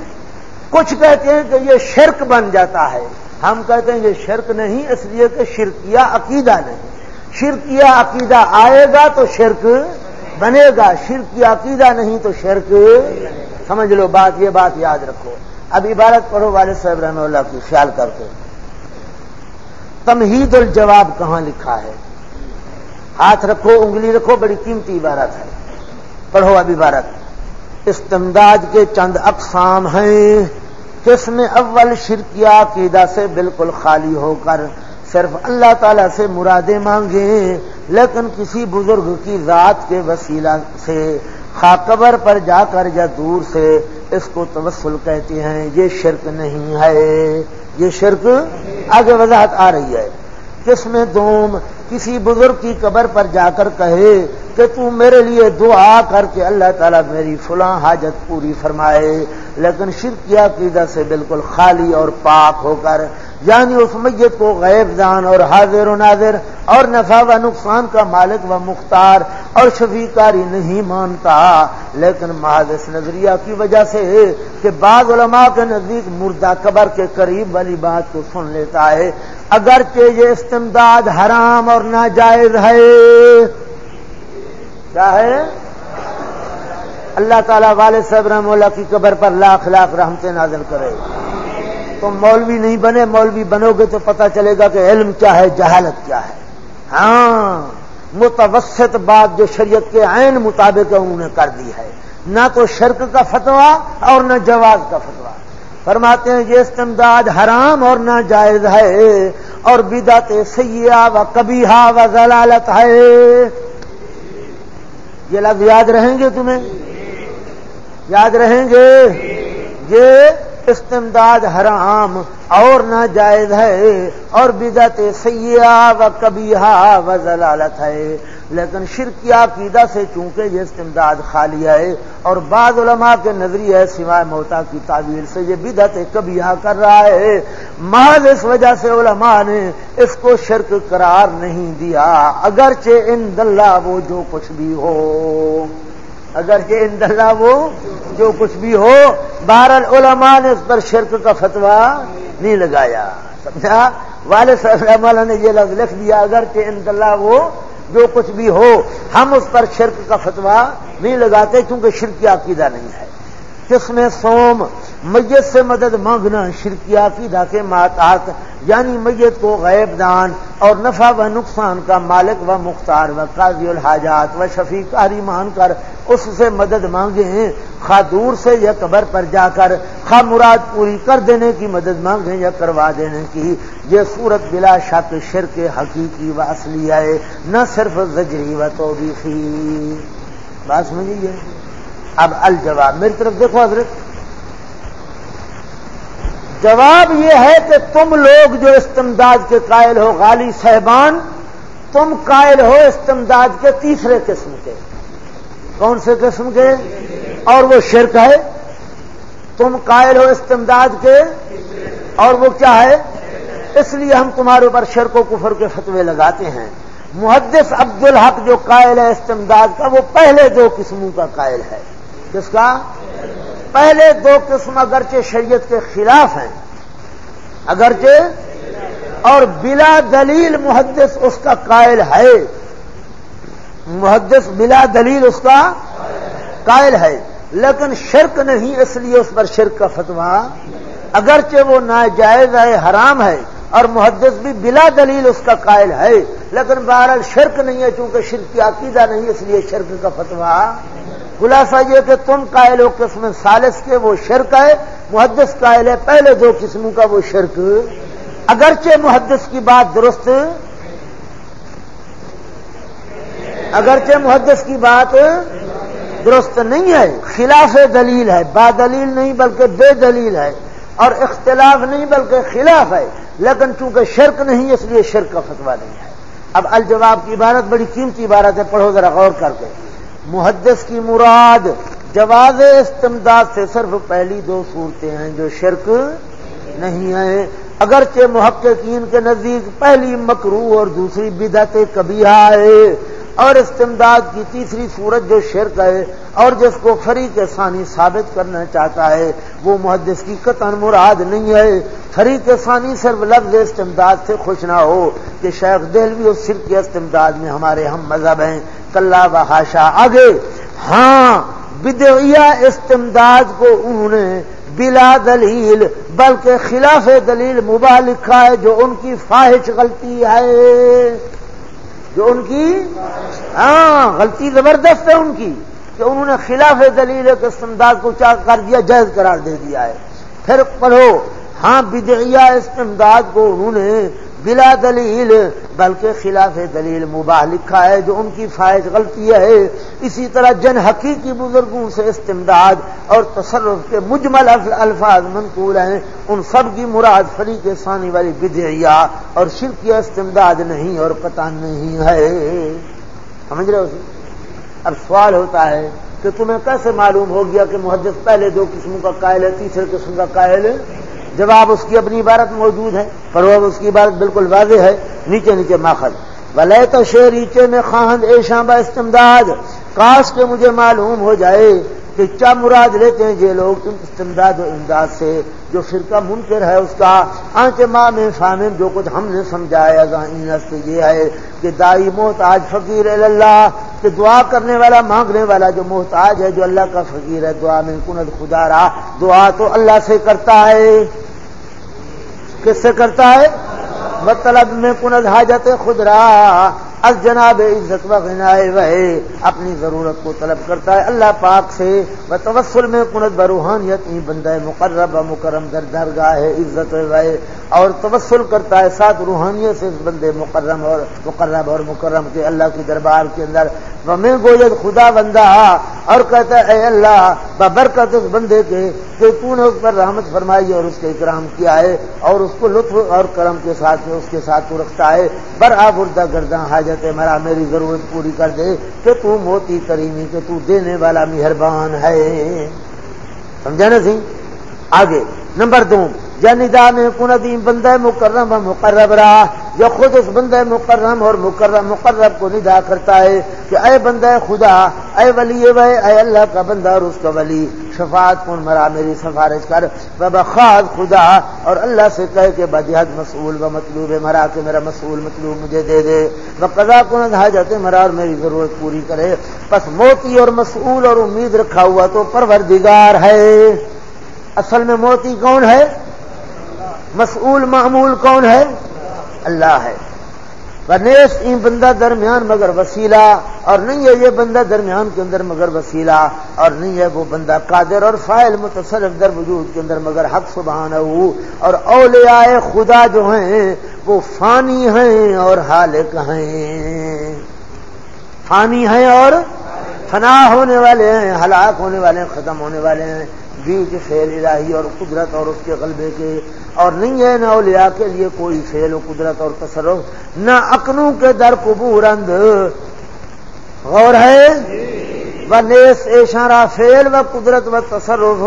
S1: کچھ کہتے ہیں کہ یہ شرک بن جاتا ہے۔ ہم کہتے ہیں یہ شرک نہیں، اس لیے کہ شرکیہ عقیدہ نہیں۔ شرکیہ عقیدہ آئے گا تو شرک بنے گا۔ شرکیہ عقیدہ نہیں تو شرک، سمجھ لو بات، یہ بات یاد رکھو۔ اب عبارت پڑھو، والد صاحب رحمہ اللہ کی خیال کر کے تمہید الجواب کہاں لکھا ہے؟ ہاتھ رکھو، انگلی رکھو، بڑی قیمتی عبارت ہے۔ پڑھو اب عبارت۔ استمداد کے چند اقسام ہیں۔ کس میں اول شرکیہ عقیدہ سے بالکل خالی ہو کر صرف اللہ تعالی سے مرادیں مانگیں، لیکن کسی بزرگ کی ذات کے وسیلہ سے خاکبر پر جا کر یا دور سے اس کو توسل کہتے ہیں، یہ شرک نہیں ہے۔ یہ شرک آگے وضاحت آ رہی ہے۔ کس میں دوم کسی بزرگ کی قبر پر جا کر کہے کہ تو میرے لیے دعا کر کے اللہ تعالیٰ میری فلاں حاجت پوری فرمائے۔ لیکن شرکیہ عقیدہ سے بالکل خالی اور پاک ہو کر یعنی اس میت کو غیب دان اور حاضر و ناظر اور نفع و نقصان کا مالک و مختار اور شفیقاری نہیں مانتا۔ لیکن محض نظریہ کی وجہ سے کہ بعض علماء کے نزدیک مردہ قبر کے قریب والی بات کو سن لیتا ہے۔ اگرچہ یہ استمداد حرام اور ناجائز ہے۔ کیا ہے؟ اللہ تعالیٰ والد صاحب رحم اللہ کی قبر پر لاکھ لاکھ رحمتیں نازل کرے۔ تم مولوی نہیں بنے، مولوی بنو گے تو پتا چلے گا کہ علم کیا ہے، جہالت کیا ہے۔ ہاں متوسط بات جو شریعت کے عین مطابق انہوں نے کر دی ہے۔ نہ تو شرک کا فتوا اور نہ جواز کا فتوا فرماتے ہیں یہ استمداد حرام اور نہ جائز ہے اور بدعت سیاح و کبھی و ضلالت ہے۔ یہ لفظ یاد رہیں گے تمہیں؟ یاد رہیں گے؟ یہ استمداد حرام اور ناجائز ہے اور بدت سیاح و کبھی و ضلالت ہے۔ لیکن شرکیہ عقیدہ سے چونکہ یہ استمداد خالی ہے اور بعض علماء کے نظریے سوائے موتا کی تعبیر سے یہ بدت کبھی کر رہا ہے۔ محض اس وجہ سے علماء نے اس کو شرک قرار نہیں دیا۔ اگرچہ ان دلہ وہ جو کچھ بھی ہو۔ اگر کہ اللہ وہ جو کچھ بھی ہو۔ بہر علماء نے اس پر شرک کا فتوا نہیں لگایا۔ سمجھا؟ والد صاحب نے یہ لفظ لکھ دیا اگر کہ اللہ وہ جو کچھ بھی ہو، ہم اس پر شرک کا فتوا نہیں لگاتے کیونکہ شرک کی عقیدہ نہیں ہے۔ کس میں سوم میت سے مدد مانگنا شرکیہ کی کے ماتحت یعنی میت کو غیب دان اور نفع و نقصان کا مالک و مختار و قاضی الحاجات و شفیق کاری مان کر، اس سے مدد مانگے ہیں خواہ دور سے یا قبر پر جا کر، خواہ مراد پوری کر دینے کی مدد مانگیں یا کروا دینے کی، یہ صورت بلا شک شرک حقیقی و اصلی ہے، نہ صرف زجری و تو بات سمجھیے؟ اب الجواب میری طرف دیکھو حضرت۔ جواب یہ ہے کہ تم لوگ جو استمداد کے قائل ہو، غالی صاحبان، تم قائل ہو استمداد کے تیسرے قسم کے۔ کون سے قسم کے؟ اور وہ شرک ہے۔ تم قائل ہو استمداد کے۔ اور وہ کیا ہے؟ اس لیے ہم تمہارے اوپر شرک و کفر کے فتوے لگاتے ہیں۔ محدث عبد الحق جو قائل ہے استمداد کا، وہ پہلے دو قسموں کا قائل ہے۔ کس کا؟ پہلے دو قسم اگرچہ شریعت کے خلاف ہیں، اگرچہ اور بلا دلیل محدث اس کا قائل ہے۔ محدث بلا دلیل اس کا قائل ہے، لیکن شرک نہیں اس لیے اس پر شرک کا فتوا اگرچہ وہ ناجائز ہے، حرام ہے اور محدث بھی بلا دلیل اس کا قائل ہے، لیکن بہرحال شرک نہیں ہے، چونکہ شرک کی عقیدہ نہیں، اس لیے شرک کا فتوا خلاصہ یہ کہ تم قائل ہو قسم سالس کے، وہ شرک ہے، محدث قائل ہے، پہلے دو قسموں کا وہ شرک۔ اگرچہ محدث کی بات درست، اگرچہ محدث کی بات درست نہیں ہے، خلاف دلیل ہے، با دلیل نہیں، بلکہ بے دلیل ہے۔ اور اختلاف نہیں بلکہ خلاف ہے، لیکن چونکہ شرک نہیں، اس لیے شرک کا فتوا نہیں ہے۔ اب الجواب کی عبارت بڑی قیمتی عبارت ہے، پڑھو ذرا غور کر کے۔ محدث کی مراد، جواز استمداد سے صرف پہلی دو صورتیں ہیں جو شرک نہیں ہے اگرچہ محققین کے نزدیک پہلی مکرو اور دوسری بدعت کبھی آئے اور استمداد کی تیسری صورت جو شرک ہے اور جس کو فریق ثانی ثابت کرنا چاہتا ہے، وہ محدث کی قطن مراد نہیں ہے۔ فریق ثانی صرف لفظ استمداد سے خوش نہ ہو کہ شیخ دہلوی اس شرک کے استمداد میں ہمارے ہم مذہب ہیں۔ کلّہ بحاشا آگے۔ ہاں بدعیہ استمداد کو انہوں نے بلا دلیل بلکہ خلاف دلیل مباح لکھا ہے جو ان کی خواہش غلطی ہے۔ جو ان کی ہاں غلطی زبردست ہے ان کی کہ انہوں نے خلاف دلیل کے استمداد کو چاہ کر دیا، جائز قرار دے دیا ہے۔ پھر پڑھو ہاں بدعیہ استمداد کو انہوں نے بلا دلیل، بلکہ خلاف دلیل مباح لکھا ہے جو ان کی فائد غلطی ہے۔ اسی طرح جن حقیقی بزرگوں سے استمداد اور تصرف کے مجمل الفاظ منقول ہیں، ان سب کی مراد فریق ثانی والی بدعیا اور شرکی استمداد نہیں اور پتہ نہیں ہے۔ سمجھ رہے ہو جی؟ اب سوال ہوتا ہے کہ تمہیں کیسے معلوم ہو گیا کہ محدث پہلے دو قسموں کا قائل ہے، تیسرے قسم کا قائل ہے؟ جواب اس کی اپنی عبارت موجود ہے پر وہ اس کی عبارت بالکل واضح ہے، نیچے نیچے ماخذ۔ ولی تو شہریچے میں خواہد اے شام استمداد، کاش کے مجھے معلوم ہو جائے کہ کیا مراد لیتے ہیں یہ لوگ استمداد و امداد سے، جو فرقہ منکر ہے اس کا۔ آنچ ماں میں فامم جو کچھ ہم نے سمجھایا سے یہ ہے کہ دائی محتاج فقیر اللہ، کہ دعا کرنے والا، مانگنے والا جو محتاج ہے، جو اللہ کا فقیر ہے، دعا میں کنت خدا رہا، دعا تو اللہ سے کرتا ہے۔ کس سے کرتا ہے؟ مطلب میں کنت حاجت خدرا؟ از جناب عزت و غنائے وے اپنی ضرورت کو طلب کرتا ہے۔ اللہ پاک سے و توسل میں کنت بروحانیت ہی بندہ مقرب و مکرم در درگاہ ہے عزت وے اور توسل کرتا ہے ساتھ روحانیت سے اس بندے مقرم اور مقرب اور مکرم کے اللہ کی دربار کے اندر۔ وہ میں گوید خدا بندہ اور کہتا ہے، اے اللہ، ببرکت اس بندے کے کہ تو نے اس پر رحمت فرمائی اور اس کے اکرام کیا ہے اور اس کو لطف اور کرم کے ساتھ، اس کے ساتھ تو رکھتا ہے۔ بر آبردہ گردہ حاج مرا میری ضرورت پوری کر دے کہ تو موتی کریمی کہ تو دینے والا مہربان ہے۔ سمجھا نا سی؟ آگے، نمبر دو۔ جندا میں کندیم بندہ مکرم و مقرب رہا جو خود اس بندہ مکرم اور مکرم مقرب کو ندا کرتا ہے کہ اے بندہ خدا، اے ولی اے اللہ کا بندہ اور اس کا ولی۔ شفاعت کون مرا، میری سفارش کر۔ بخاد خدا، اور اللہ سے کہے کہ بدیات مسئول و مطلوب مرا کہ میرا مسئول مطلوب مجھے دے دے۔ وہ قضا کون حاجت مرا اور میری ضرورت پوری کرے۔ بس موتی اور مسئول اور امید رکھا ہوا تو پروردگار ہے۔ اصل میں موتی کون ہے؟ مسئول معمول کون ہے؟ اللہ ہے۔ نیس این بندہ درمیان مگر وسیلہ، اور نہیں ہے یہ بندہ درمیان کے اندر مگر وسیلہ، اور نہیں ہے وہ بندہ قادر اور فائل متصرف در وجود کے اندر مگر حق سبحان اور اولیاء خدا جو ہیں، وہ فانی ہیں اور حالق ہیں۔ فانی ہیں اور فنا ہونے والے ہیں، ہلاک ہونے والے ہیں، ختم ہونے والے ہیں۔ بیچ فیل الہی اور قدرت اور اس کے غلبے کے اور نہیں ہے نہ اولیاء کے لیے کوئی فیل و قدرت اور تصرف نہ اکنوں کے در قبور اند۔ غور ہے؟ و نیس اشارہ فیل و قدرت و تصرف۔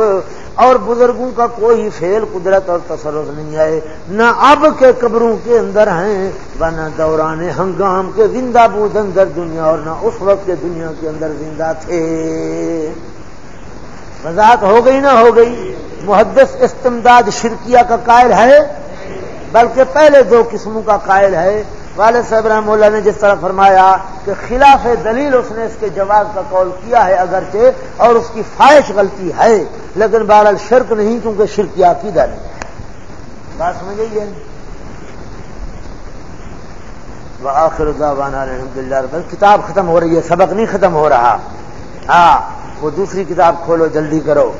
S1: اور بزرگوں کا کوئی فیل قدرت اور تصرف نہیں ہے۔ نہ اب کے قبروں کے اندر ہیں و نہ دوران ہنگام کے زندہ بود اندر دنیا اور نہ اس وقت کے دنیا کے اندر زندہ تھے۔ وضاحت ہو گئی نہ ہو گئی، محدث استمداد شرکیہ کا قائل ہے، بلکہ پہلے دو قسموں کا قائل ہے۔ والد صاحب رحم اللہ نے جس طرح فرمایا کہ خلاف دلیل اس نے اس کے جواب کا قول کیا ہے اگرچہ اور اس کی خواہش غلطی ہے، لیکن بہرحال شرک نہیں کیونکہ شرکیہ عقیدہ نہیں۔ بات سمجھ گئی ہے؟ آخر الحمد للہ کتاب ختم ہو رہی ہے، سبق نہیں ختم ہو رہا۔ ہاں۔ وہ دوسری کتاب کھولو، جلدی کرو۔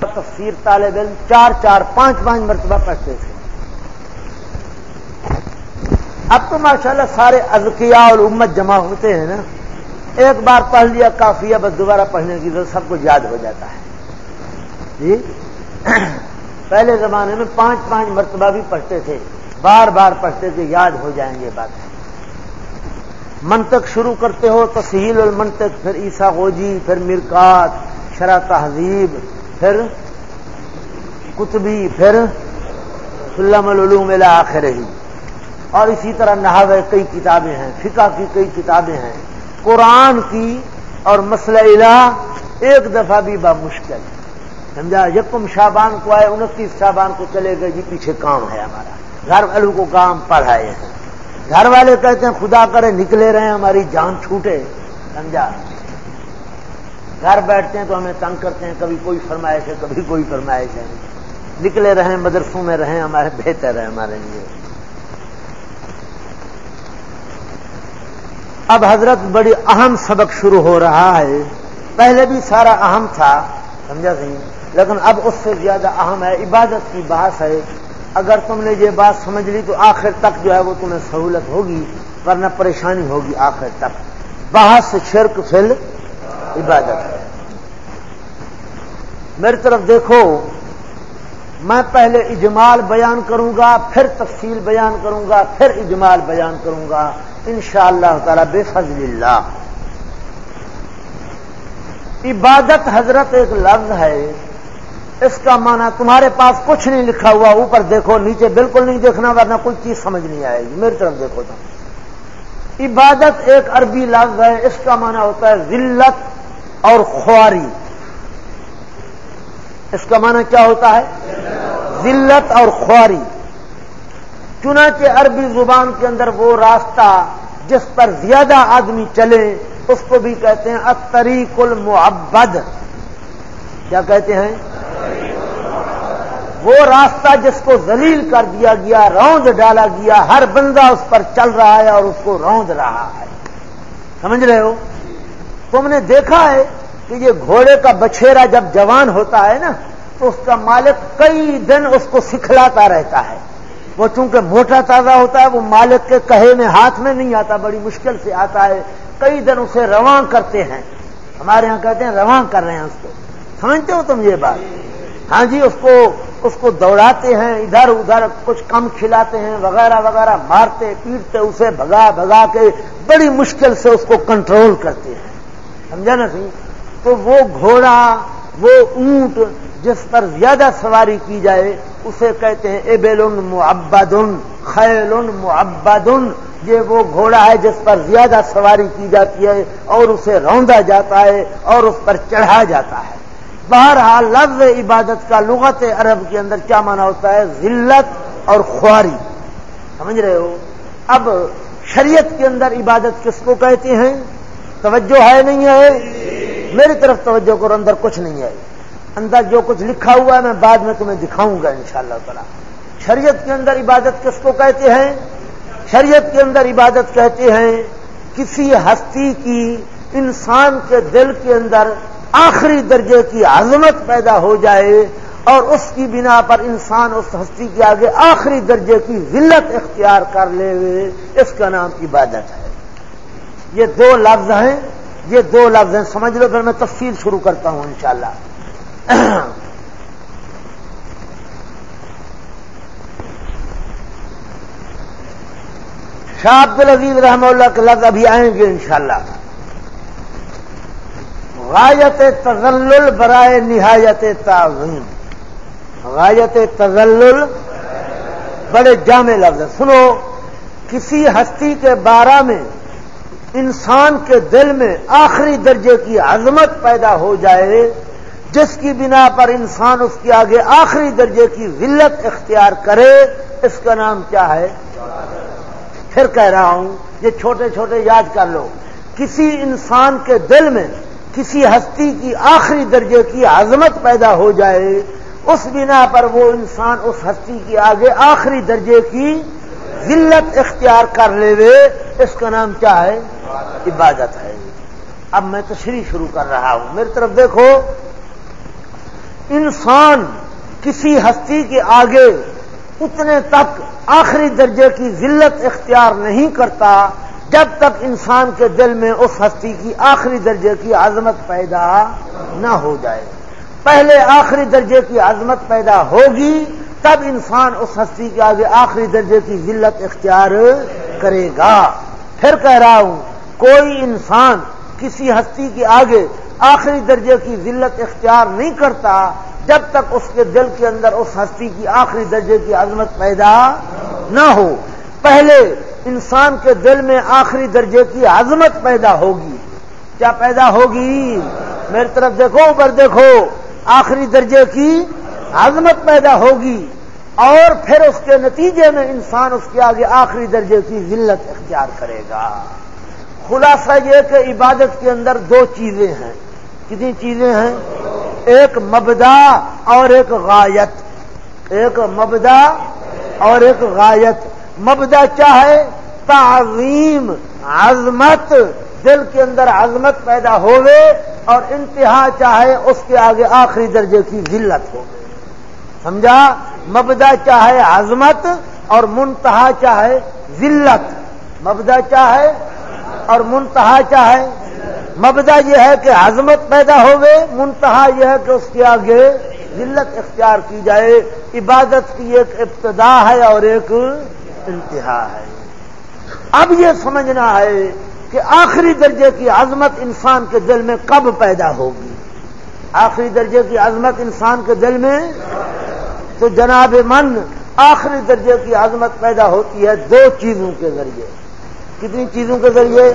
S1: تفسیر طالب علم چار چار پانچ پانچ مرتبہ پڑھتے تھے۔ اب تو ماشاءاللہ سارے ازکیا اور امت جمع ہوتے ہیں نا۔ ایک بار پڑھ لیا کافی ہے بس دوبارہ پڑھنے کی ضرورت، سب کچھ یاد ہو جاتا ہے۔ جی؟ پہلے زمانے میں پانچ پانچ مرتبہ بھی پڑھتے تھے۔ بار بار پڑھتے تھے، یاد ہو جائیں گے بات۔ منطق شروع کرتے ہو، تسہیل المنطق، پھر عیسا غوجی، پھر مرکات شرح تہذیب، پھر کتبی پھر سلم العلوم آخر ہی اور اسی طرح نہاوے کئی کتابیں ہیں، فقہ کی کئی کتابیں ہیں۔ قرآن کی اور مسئلہ الہ ایک دفعہ بھی با مشکل سمجھا یکم شابان کو آئے، انتیس شابان کو چلے گئے جی پیچھے کام ہے ہمارا۔ گھر والوں کو کام پڑھائے ہیں۔ گھر والے کہتے ہیں خدا کرے نکلے رہے ہماری جان چھوٹے۔ سمجھا؟ گھر بیٹھتے ہیں تو ہمیں تنگ کرتے ہیں، کبھی کوئی فرمائش ہے، کبھی کوئی فرمائش ہے۔ نکلے رہیں، مدرسوں میں رہیں، ہمارے بہتر ہے ہمارے لیے۔ اب حضرت بڑی اہم سبق شروع ہو رہا ہے۔ پہلے بھی سارا اہم تھا، سمجھا سی لیکن اب اس سے زیادہ اہم ہے، عبادت کی بات ہے۔ اگر تم نے یہ بات سمجھ لی تو آخر تک جو ہے وہ تمہیں سہولت ہوگی، ورنہ پریشانی ہوگی آخر تک۔ بحث، شرک فل عبادت۔ ہے میری طرف دیکھو، میں پہلے اجمال بیان کروں گا، پھر تفصیل بیان کروں گا، پھر اجمال بیان کروں گا۔ ان شاء اللہ تعالی بے فضل اللہ۔ عبادت حضرت ایک لفظ ہے۔ اس کا معنی تمہارے پاس کچھ نہیں لکھا ہوا، اوپر دیکھو، نیچے بالکل نہیں دیکھنا، ورنہ کوئی چیز سمجھ نہیں آئے گی۔ میری طرف دیکھو تو۔ عبادت ایک عربی لفظ ہے، اس کا معنی ہوتا ہے ذلت اور خواری۔ اس کا معنی کیا ہوتا ہے؟ ذلت اور خواری۔ چنانچہ عربی زبان کے اندر وہ راستہ جس پر زیادہ آدمی چلے اس کو بھی کہتے ہیں اتریق المعبد۔ کیا کہتے ہیں؟ وہ راستہ جس کو ذلیل کر دیا گیا، روند ڈالا گیا، ہر بندہ اس پر چل رہا ہے اور اس کو روند رہا ہے۔ سمجھ رہے ہو؟ تم نے دیکھا ہے کہ یہ گھوڑے کا بچھیرا جب جوان ہوتا ہے نا، تو اس کا مالک کئی دن اس کو سکھلاتا رہتا ہے۔ وہ چونکہ موٹا تازہ ہوتا ہے، وہ مالک کے کہے میں ہاتھ میں نہیں آتا، بڑی مشکل سے آتا ہے۔ کئی دن اسے رواں کرتے ہیں۔ ہمارے یہاں کہتے ہیں رواں کر رہے ہیں اس کو۔ سمجھتے ہو تم یہ بات؟ ہاں جی اس کو اس کو دوڑاتے ہیں، ادھر ادھر کچھ کم کھلاتے ہیں، وغیرہ وغیرہ مارتے، پیٹتے، اسے بھگا بھگا کے بڑی مشکل سے اس کو کنٹرول کرتے ہیں۔ سمجھا نا سی تو وہ گھوڑا، وہ اونٹ جس پر زیادہ سواری کی جائے، اسے کہتے ہیں ایبل معبد خیل معبد یہ وہ گھوڑا ہے جس پر زیادہ سواری کی جاتی ہے اور اسے روندا جاتا ہے اور اس پر چڑھا جاتا ہے۔ بہرحال لفظ عبادت کا لغت عرب کے اندر کیا مانا ہوتا ہے؟ ذلت اور خواری۔ سمجھ رہے ہو؟ اب شریعت کے اندر عبادت کس کو کہتے ہیں؟ توجہ ہے نہیں ہے؟ میری طرف توجہ کرو، اندر کچھ نہیں ہے۔ اندر جو کچھ لکھا ہوا ہے، میں بعد میں تمہیں دکھاؤں گا انشاءاللہ شاء اللہ شریعت کے اندر عبادت کس کو کہتے ہیں؟ شریعت کے اندر عبادت کہتے ہیں کسی ہستی کی انسان کے دل کے اندر آخری درجے کی عظمت پیدا ہو جائے اور اس کی بنا پر انسان اس ہستی کے آگے آخری درجے کی ذلت اختیار کر لے ہوئے اس کا نام عبادت ہے۔ یہ دو لفظ ہیں، یہ دو لفظ ہیں۔ سمجھ لو پھر میں تفصیل شروع کرتا ہوں انشاءاللہ۔ شاہ عبد العزیز رحم اللہ کے لفظ ابھی آئیں گے انشاءاللہ۔ غایت تزل برائے نہایت تعظیم۔ غایت تزل بڑے جامع لفظ سنو، کسی ہستی کے بارہ میں انسان کے دل میں آخری درجے کی عظمت پیدا ہو جائے، جس کی بنا پر انسان اس کے آگے آخری درجے کی ذلت اختیار کرے، اس کا نام کیا ہے؟ پھر کہہ رہا ہوں، یہ چھوٹے چھوٹے یاد کر لو۔ کسی انسان کے دل میں کسی ہستی کی آخری درجے کی عظمت پیدا ہو جائے، اس بنا پر وہ انسان اس ہستی کے آگے آخری درجے کی ذلت اختیار کر لے اس کا نام کیا ہے؟ عبادت ہے۔ اب میں تشریح شروع کر رہا ہوں۔ میری طرف دیکھو، انسان کسی ہستی کے آگے اتنے تک آخری درجے کی ذلت اختیار نہیں کرتا جب تک انسان کے دل میں اس ہستی کی آخری درجے کی عظمت پیدا نہ ہو جائے، پہلے آخری درجے کی عظمت پیدا ہوگی، تب انسان اس ہستی کے آگے آخری درجے کی ذلت اختیار کرے گا۔ پھر کہہ رہا ہوں، کوئی انسان کسی ہستی کے آگے آخری درجے کی ذلت اختیار نہیں کرتا جب تک اس کے دل کے اندر اس ہستی کی آخری درجے کی عظمت پیدا نہ ہو۔ پہلے انسان کے دل میں آخری درجے کی عظمت پیدا ہوگی۔ کیا پیدا ہوگی؟ میری طرف دیکھو، اوپر دیکھو، آخری درجے کی عظمت پیدا ہوگی۔ اور پھر اس کے نتیجے میں انسان اس کے آگے آخری درجے کی ذلت اختیار کرے گا۔ خلاصہ یہ کہ عبادت کے اندر دو چیزیں ہیں۔ کتنی چیزیں ہیں؟ ایک مبدا اور ایک غایت۔ ایک مبدا اور ایک غایت۔ مبدا چاہے تعظیم، عظمت، دل کے اندر عظمت پیدا ہوئے اور انتہا چاہے اس کے آگے آخری درجے کی ذلت ہو سمجھا؟ مبدا چاہے عظمت اور منتہا چاہے ذلت۔ مبدا چاہے اور منتہا چاہے مبدا یہ ہے کہ عظمت پیدا ہوئے منتہا یہ ہے کہ اس کے آگے ذلت اختیار کی جائے۔ عبادت کی ایک ابتدا ہے اور ایک انتہا ہے۔ اب یہ سمجھنا ہے کہ آخری درجے کی عظمت انسان کے دل میں کب پیدا ہوگی؟ آخری درجے کی عظمت انسان کے دل میں؟ تو جناب من، آخری درجے کی عظمت پیدا ہوتی ہے دو چیزوں کے ذریعے۔ کتنی چیزوں کے ذریعے؟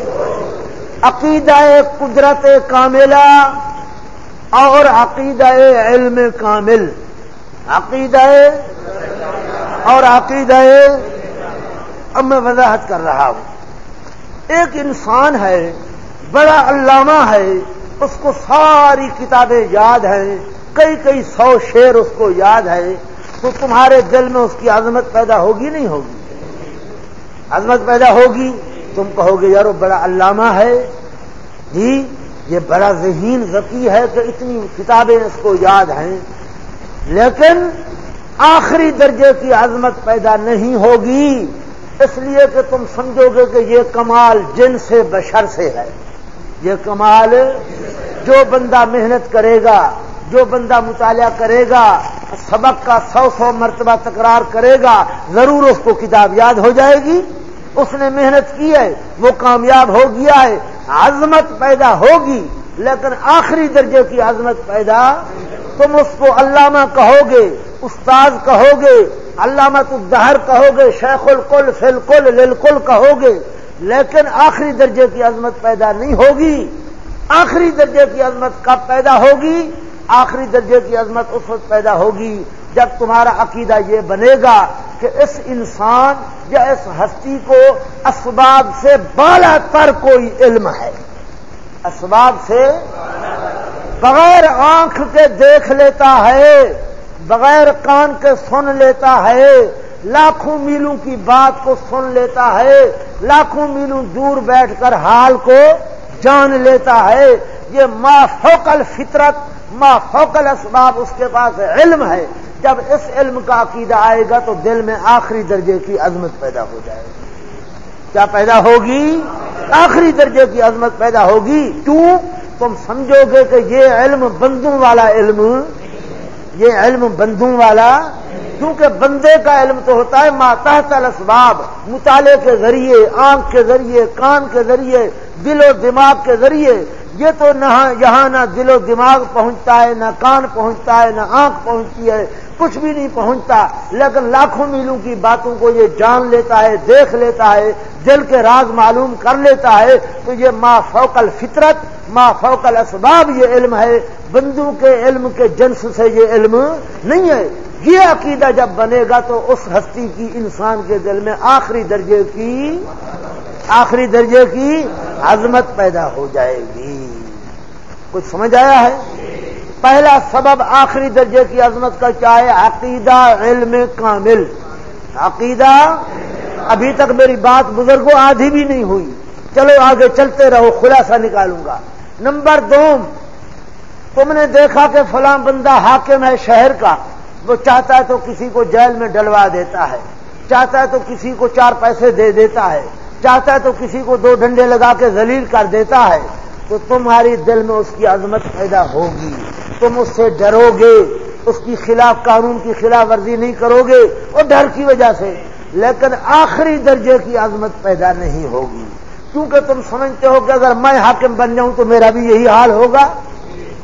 S1: عقیدہ قدرت کاملہ اور عقیدہ علم کامل۔ عقیدہ اور عقیدہ اب میں وضاحت کر رہا ہوں۔ ایک انسان ہے، بڑا علامہ ہے، اس کو ساری کتابیں یاد ہیں، کئی کئی سو شیر اس کو یاد ہے تو تمہارے دل میں اس کی عظمت پیدا ہوگی نہیں ہوگی؟ عظمت پیدا ہوگی؟ تم کہو گے یار وہ بڑا علامہ ہے۔ جی یہ بڑا ذہین ذکی ہے کہ اتنی کتابیں اس کو یاد ہیں۔ لیکن آخری درجے کی عظمت پیدا نہیں ہوگی۔ اس لیے کہ تم سمجھو گے کہ یہ کمال جن سے بشر سے ہے۔ یہ کمال جو بندہ محنت کرے گا، جو بندہ مطالعہ کرے گا، سبق کا سو سو مرتبہ تکرار کرے گا، ضرور اس کو کتاب یاد ہو جائے گی۔ اس نے محنت کی ہے، وہ کامیاب ہو گیا ہے، عظمت پیدا ہوگی۔ لیکن آخری درجے کی عظمت پیدا، تم اس کو علامہ کہو گے استاد کہو گے علامت الدہر کہو گے، شیخ القل فلکل للکل کہو گے، لیکن آخری درجے کی عظمت پیدا نہیں ہوگی۔ آخری درجے کی عظمت کب پیدا ہوگی؟ آخری درجے کی عظمت اس وقت پیدا ہوگی جب تمہارا عقیدہ یہ بنے گا کہ اس انسان یا اس ہستی کو اسباب سے بالا تر کوئی علم ہے۔ اسباب سے بغیر آنکھ کے دیکھ لیتا ہے۔ بغیر کان کے سن لیتا ہے، لاکھوں میلوں کی بات کو سن لیتا ہے، لاکھوں میلوں دور بیٹھ کر حال کو جان لیتا ہے۔ یہ ما فوکل فطرت ما فوکل اسباب اس کے پاس علم ہے۔ جب اس علم کا عقیدہ آئے گا تو دل میں آخری درجے کی عظمت پیدا ہو جائے گی۔ کیا پیدا ہوگی؟ آخری درجے کی عظمت پیدا ہوگی۔ کیوں؟ تم سمجھو گے کہ یہ علم بندوں والا علم یہ علم بندوں والا، کیونکہ بندے کا علم تو ہوتا ہے ماتحت الاسباب، مطالعے کے ذریعے، آنکھ کے ذریعے، کان کے ذریعے، دل و دماغ کے ذریعے۔ یہ تو نہ یہاں نہ دل و دماغ پہنچتا ہے، نہ کان پہنچتا ہے، نہ آنکھ پہنچتی ہے، کچھ بھی نہیں پہنچتا۔ لیکن لاکھوں میلوں کی باتوں کو یہ جان لیتا ہے، دیکھ لیتا ہے، دل کے راز معلوم کر لیتا ہے۔ تو یہ ما فوکل فطرت ما فوکل اسباب یہ علم ہے۔ بندو کے علم کے جنس سے یہ علم نہیں ہے۔ یہ عقیدہ جب بنے گا تو اس ہستی کی انسان کے دل میں آخری درجے کی آخری درجے کی عظمت پیدا ہو جائے گی۔ کچھ سمجھ آیا ہے؟ پہلا سبب آخری درجے کی عظمت کا کیا ہے؟ عقیدہ علم کامل۔ عقیدہ ابھی تک میری بات بزرگوں آدھی بھی نہیں ہوئی۔ چلو آگے چلتے رہو، خلاصہ نکالوں گا۔ نمبر دو، تم نے دیکھا کہ فلاں بندہ حاکم ہے شہر کا۔ وہ چاہتا ہے تو کسی کو جیل میں ڈلوا دیتا ہے، چاہتا ہے تو کسی کو چار پیسے دے دیتا ہے، چاہتا ہے تو کسی کو دو ڈنڈے لگا کے ذلیل کر دیتا ہے، تو تمہاری دل میں اس کی عظمت پیدا ہوگی، تم اس سے ڈرو گے اس کی خلاف قانون کی خلاف ورزی نہیں کرو گے اور ڈر کی وجہ سے، لیکن آخری درجے کی عظمت پیدا نہیں ہوگی۔ کیونکہ تم سمجھتے ہو کہ اگر میں حاکم بن جاؤں تو میرا بھی یہی حال ہوگا۔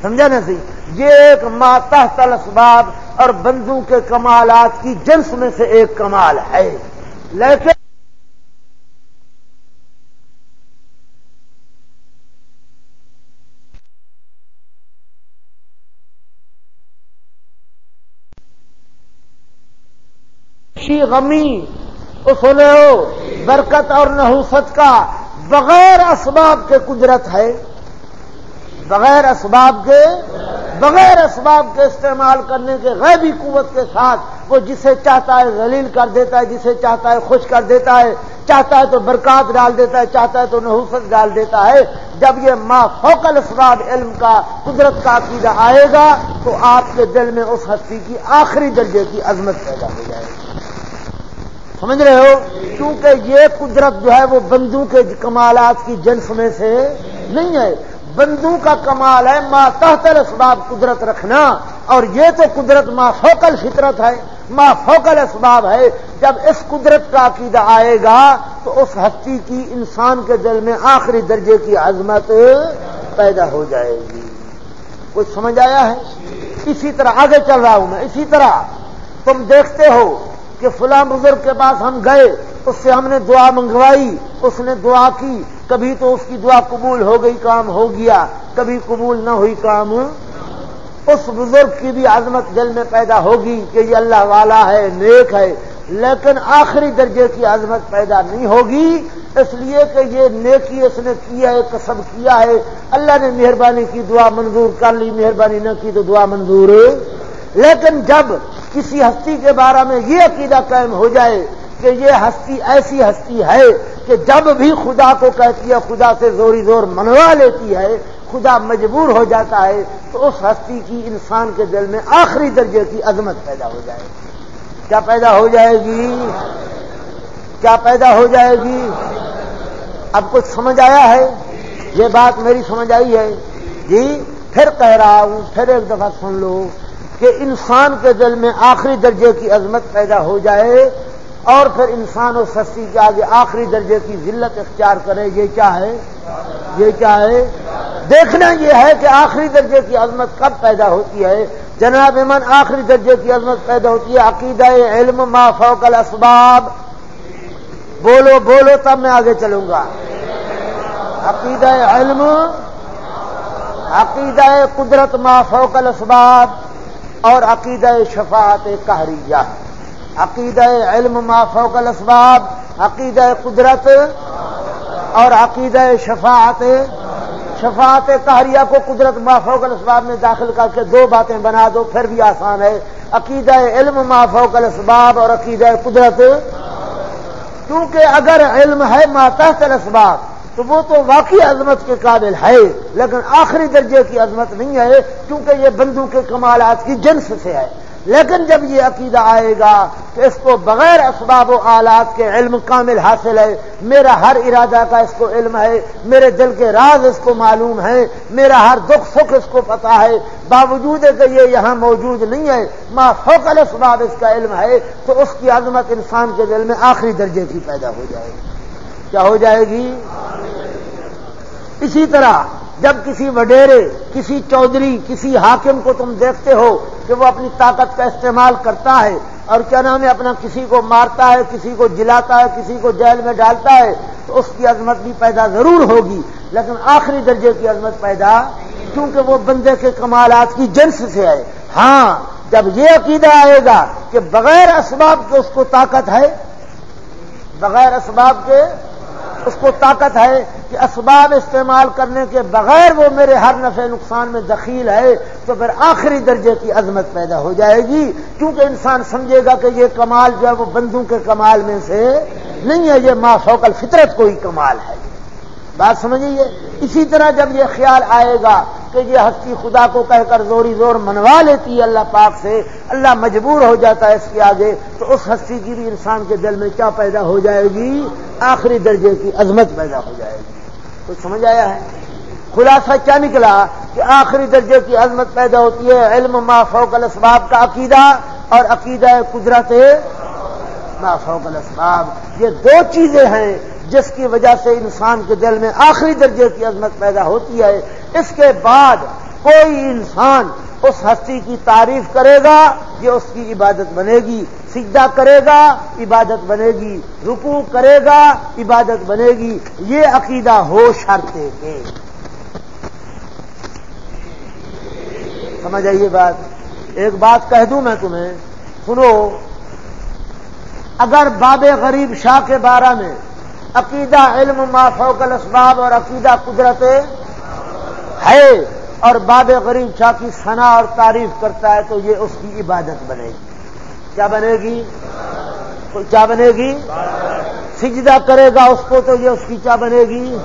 S1: سمجھا نا سی؟ یہ ایک ماتحت الاسباب اور بندوں کے کمالات کی جنس میں سے ایک کمال ہے۔ لیکن غمی اس نے برکت اور نحوست کا بغیر اسباب کے قدرت ہے۔ بغیر اسباب کے بغیر اسباب کے استعمال کرنے کے غیبی قوت کے ساتھ وہ جسے چاہتا ہے ذلیل کر دیتا ہے، جسے چاہتا ہے خوش کر دیتا ہے، چاہتا ہے تو برکات ڈال دیتا ہے، چاہتا ہے تو نحوست ڈال دیتا ہے۔ جب یہ ما فوکل اسباب علم کا قدرت کا عقیدہ آئے گا تو آپ کے دل میں اس ہستی کی آخری درجے کی عظمت پیدا ہو جائے گی۔ سمجھ رہے ہو؟ کیونکہ یہ قدرت جو ہے وہ بندو کے کمالات کی جنس میں سے نہیں ہے۔ بندو کا کمال ہے، ما تحت اسباب قدرت رکھنا، اور یہ تو قدرت ما فوکل فطرت ہے، ما فوکل اسباب ہے، جب اس قدرت کا عقیدہ آئے گا، تو اس ہستی کی انسان کے دل میں آخری درجے کی عظمت پیدا ہو جائے گی۔ کچھ سمجھ آیا ہے؟ اسی طرح آگے چل رہا ہوں میں، اسی طرح تم دیکھتے ہو کہ فلاں بزرگ کے پاس ہم گئے، اس سے ہم نے دعا منگوائی، اس نے دعا کی، کبھی تو اس کی دعا قبول ہو گئی، کام ہو گیا، کبھی قبول نہ ہوئی، کام اس بزرگ کی بھی عظمت دل میں پیدا ہوگی کہ یہ اللہ والا ہے، نیک ہے، لیکن آخری درجے کی عظمت پیدا نہیں ہوگی، اس لیے کہ یہ نیکی اس نے کیا ہے کسب کیا ہے۔ اللہ نے مہربانی کی، دعا منظور کر لی، مہربانی نہ کی تو دعا منظور لیکن جب کسی ہستی کے بارے میں یہ عقیدہ قائم ہو جائے کہ یہ ہستی ایسی ہستی ہے کہ جب بھی خدا کو کہتی ہے، خدا سے زوری زور منوا لیتی ہے، خدا مجبور ہو جاتا ہے، تو اس ہستی کی انسان کے دل میں آخری درجے کی عظمت پیدا ہو جائے گی۔ کیا پیدا ہو جائے گی؟ کیا پیدا ہو جائے گی؟ اب کچھ سمجھ آیا ہے؟ یہ بات میری سمجھ آئی ہے۔ جی پھر کہہ رہا ہوں، پھر ایک دفعہ سن لو۔ کہ انسان کے دل میں آخری درجے کی عظمت پیدا ہو جائے اور پھر انسان و سستی کے آگے آخری درجے کی ذلت اختیار کرے، یہ کیا ہے؟ یہ کیا ہے؟ دیکھنا یہ ہے کہ آخری درجے کی عظمت کب پیدا ہوتی ہے؟ جناب امن آخری درجے کی عظمت پیدا ہوتی ہے عقیدہ علم، ما فوق الاسباب۔ بولو بولو، تب میں آگے چلوں گا۔ عقیدہ علم، عقیدہ قدرت، ما فوق الاسباب۔ اور عقیدہ شفاعت قہریہ. عقیدہ علم ما فوق الاسباب، عقیدہ قدرت اور عقیدہ شفاعت. شفاعت قہریہ کو قدرت ما فوق الاسباب میں داخل کر کے دو باتیں بنا دو، پھر بھی آسان ہے. عقیدہ علم ما فوق الاسباب اور عقیدہ قدرت. کیونکہ اگر علم ہے ما تحت الاسباب تو وہ تو واقعی عظمت کے قابل ہے، لیکن آخری درجے کی عظمت نہیں ہے، کیونکہ یہ بندو کے کمالات کی جنس سے ہے۔ لیکن جب یہ عقیدہ آئے گا کہ اس کو بغیر اسباب و آلات کے علم کامل حاصل ہے، میرا ہر ارادہ کا اس کو علم ہے، میرے دل کے راز اس کو معلوم ہے میرا ہر دکھ سکھ اس کو پتا ہے، باوجود ہے کہ یہ یہاں موجود نہیں ہے، ما فوق اسباب اس کا علم ہے، تو اس کی عظمت انسان کے دل میں آخری درجے کی پیدا ہو جائے گی۔ کیا ہو جائے گی؟ اسی طرح جب کسی وڈیرے، کسی چودھری، کسی حاکم کو تم دیکھتے ہو کہ وہ اپنی طاقت کا استعمال کرتا ہے اور کیا نام ہے، اپنا کسی کو مارتا ہے، کسی کو جلاتا ہے، کسی کو جیل میں ڈالتا ہے، تو اس کی عظمت بھی پیدا ضرور ہوگی۔ لیکن آخری درجے کی عظمت پیدا کیونکہ وہ بندے کے کمالات کی جنس سے ہے۔ ہاں جب یہ عقیدہ آئے گا کہ بغیر اسباب کے اس کو طاقت ہے، بغیر اسباب کے اس کو طاقت ہے کہ اسباب استعمال کرنے کے بغیر وہ میرے ہر نفع نقصان میں دخیل ہے، تو پھر آخری درجے کی عظمت پیدا ہو جائے گی۔ کیونکہ انسان سمجھے گا کہ یہ کمال جو ہے وہ بندوں کے کمال میں سے نہیں ہے، یہ ما فوق الفطرت کوئی کمال ہے۔ بات سمجھیے؟ اسی طرح جب یہ خیال آئے گا کہ یہ ہستی خدا کو کہہ کر زوری زور منوا لیتی ہے اللہ پاک سے، اللہ مجبور ہو جاتا ہے اس کے آگے، تو اس ہستی کی بھی انسان کے دل میں کیا پیدا ہو جائے گی؟ آخری درجے کی عظمت پیدا ہو جائے گی۔ کچھ سمجھ آیا ہے؟ خلاصہ کیا نکلا کہ آخری درجے کی عظمت پیدا ہوتی ہے؟ علم ما فوق الاسباب کا عقیدہ اور عقیدہ قدرت ما فوق الاسباب۔ یہ دو چیزیں ہیں جس کی وجہ سے انسان کے دل میں آخری درجے کی عظمت پیدا ہوتی ہے، اس کے بعد کوئی انسان اس ہستی کی تعریف کرے گا، یہ اس کی عبادت بنے گی، سجدہ کرے گا، عبادت بنے گی رکو کرے گا، عبادت بنے گی، یہ عقیدہ ہو شرتے کے۔ سمجھ آئیے بات؟ ایک بات کہہ دوں میں تمہیں، سنو، اگر باب غریب شاہ کے بارے میں عقیدہ علم ما فوق الاسباب اور عقیدہ قدرت ہے اور باب غریب شاہ کی ثنا اور تعریف کرتا ہے تو یہ اس کی عبادت بنے گی۔ کیا بنے گی؟ کیا بنے گی؟ سجدہ کرے گا اس کو تو یہ اس کی کیا بنے گی۔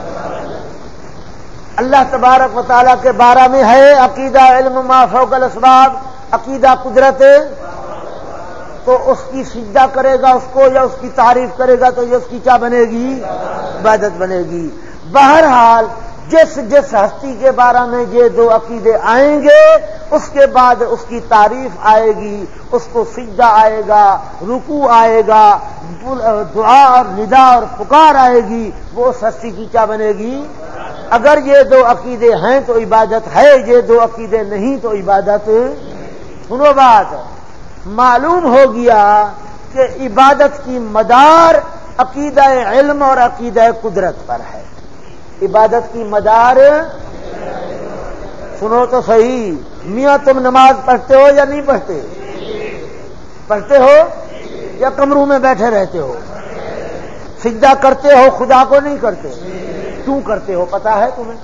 S1: اللہ تبارک و تعالیٰ کے بارے میں ہے عقیدہ علم ما فوق الاسباب، عقیدہ قدرت تو اس کی سجدہ کرے گا، اس کو یا اس کی تعریف کرے گا تو یہ اس کی کیا بنے گی؟ عبادت بنے گی۔ بہرحال جس جس ہستی کے بارے میں یہ دو عقیدے آئیں گے، اس کے بعد اس کی تعریف آئے گی، اس کو سجدہ آئے گا رکو آئے گا، دعا اور ندا اور پکار آئے گی، وہ اس ہستی کی کیا بنے گی؟ اگر یہ دو عقیدے ہیں تو عبادت ہے، یہ دو عقیدے نہیں تو عبادت۔ سنو بات۔ معلوم ہو گیا کہ عبادت کی مدار عقیدہ علم اور عقیدہ قدرت پر ہے۔ عبادت کی مدار سنو تو صحیح، میاں تم نماز پڑھتے ہو یا نہیں پڑھتے؟ پڑھتے ہو یا کمروں میں بیٹھے رہتے ہو؟ سجدہ کرتے ہو، خدا کو نہیں کرتے؟ کیوں کرتے ہو؟ پتا ہے تمہیں؟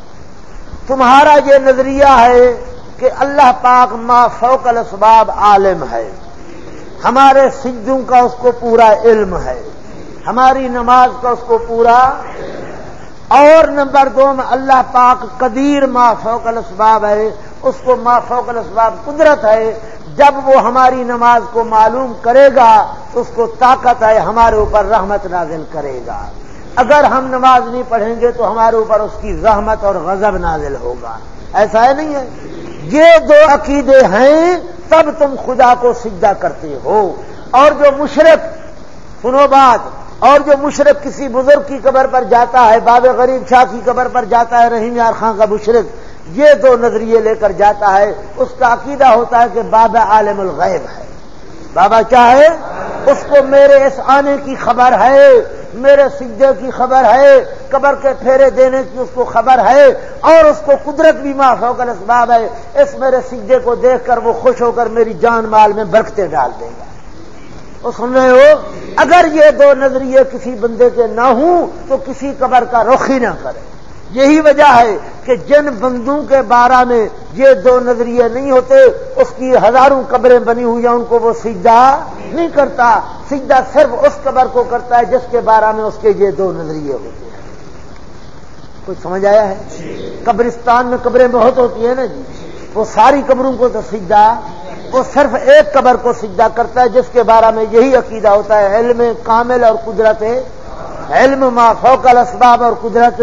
S1: تمہارا یہ نظریہ ہے کہ اللہ پاک ما فوق الاسباب عالم ہے۔ ہمارے سجدوں کا اس کو پورا علم ہے، ہماری نماز کا اس کو پورا اور نمبر دو میں اللہ پاک قدیر ما فوق الاسباب ہے، اس کو ما فوق الاسباب قدرت ہے، جب وہ ہماری نماز کو معلوم کرے گا تو اس کو طاقت ہے، ہمارے اوپر رحمت نازل کرے گا۔ اگر ہم نماز نہیں پڑھیں گے تو ہمارے اوپر اس کی رحمت اور غضب نازل ہوگا۔ ایسا ہے نہیں ہے۔ یہ دو عقیدے ہیں، تب تم خدا کو سجدہ کرتے ہو۔ اور جو مشرق، سنو بات، اور جو مشرق کسی بزرگ کی قبر پر جاتا ہے، باب غریب شاہ کی قبر پر جاتا ہے، رحیم یار خان کا مشرق، یہ دو نظریے لے کر جاتا ہے۔ اس کا عقیدہ ہوتا ہے کہ بابا عالم الغیب ہے۔ بابا کیا ہے؟ اس کو میرے اس آنے کی خبر ہے، میرے سجدے کی خبر ہے، قبر کے پھیرے دینے کی اس کو خبر ہے، اور اس کو قدرت بھی معاف ہو کر اسباب ہے، اس میرے سجدے کو دیکھ کر وہ خوش ہو کر میری جان مال میں برکتے ڈال دے گا۔ وہ سن رہے ہو؟ اگر یہ دو نظریے کسی بندے کے نہ ہوں، تو کسی قبر کا رخ ہی نہ کرے۔ یہی وجہ ہے کہ جن بندوں کے بارہ میں یہ دو نظریے نہیں ہوتے، اس کی ہزاروں قبریں بنی ہوئی ہیں، ان کو وہ سجدہ نہیں کرتا۔ سجدہ صرف اس قبر کو کرتا ہے جس کے بارہ میں اس کے یہ دو نظریے ہوتے ہیں۔ کچھ سمجھ آیا ہے؟ قبرستان میں قبریں بہت ہوتی ہیں نا جی۔ وہ ساری قبروں کو تو سجدہ، وہ صرف ایک قبر کو سجدہ کرتا ہے جس کے بارے میں یہی عقیدہ ہوتا ہے۔ علم کامل اور قدرت، علم ما فوق الاسباب اور قدرت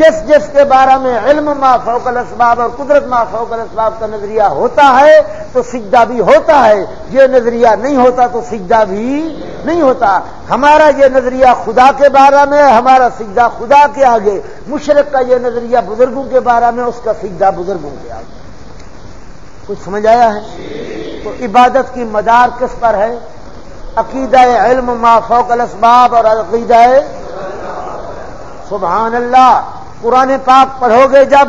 S1: جس جس کے بارے میں علم ما فوق الاسباب اور قدرت ما فوق الاسباب کا نظریہ ہوتا ہے تو سجدہ بھی ہوتا ہے۔ یہ نظریہ نہیں ہوتا تو سجدہ بھی نہیں ہوتا۔ ہمارا یہ نظریہ خدا کے بارے میں ہمارا سجدہ خدا کے آگے۔ مشرق کا یہ نظریہ بزرگوں کے بارے میں، اس کا سجدہ بزرگوں کے آگے۔ کچھ سمجھ آیا ہے؟ تو عبادت کی مدار کس پر ہے؟ عقیدہ علم ما فوق الاسباب اور عقیدہ سبحان اللہ۔ قرآن پاک پڑھو گے جب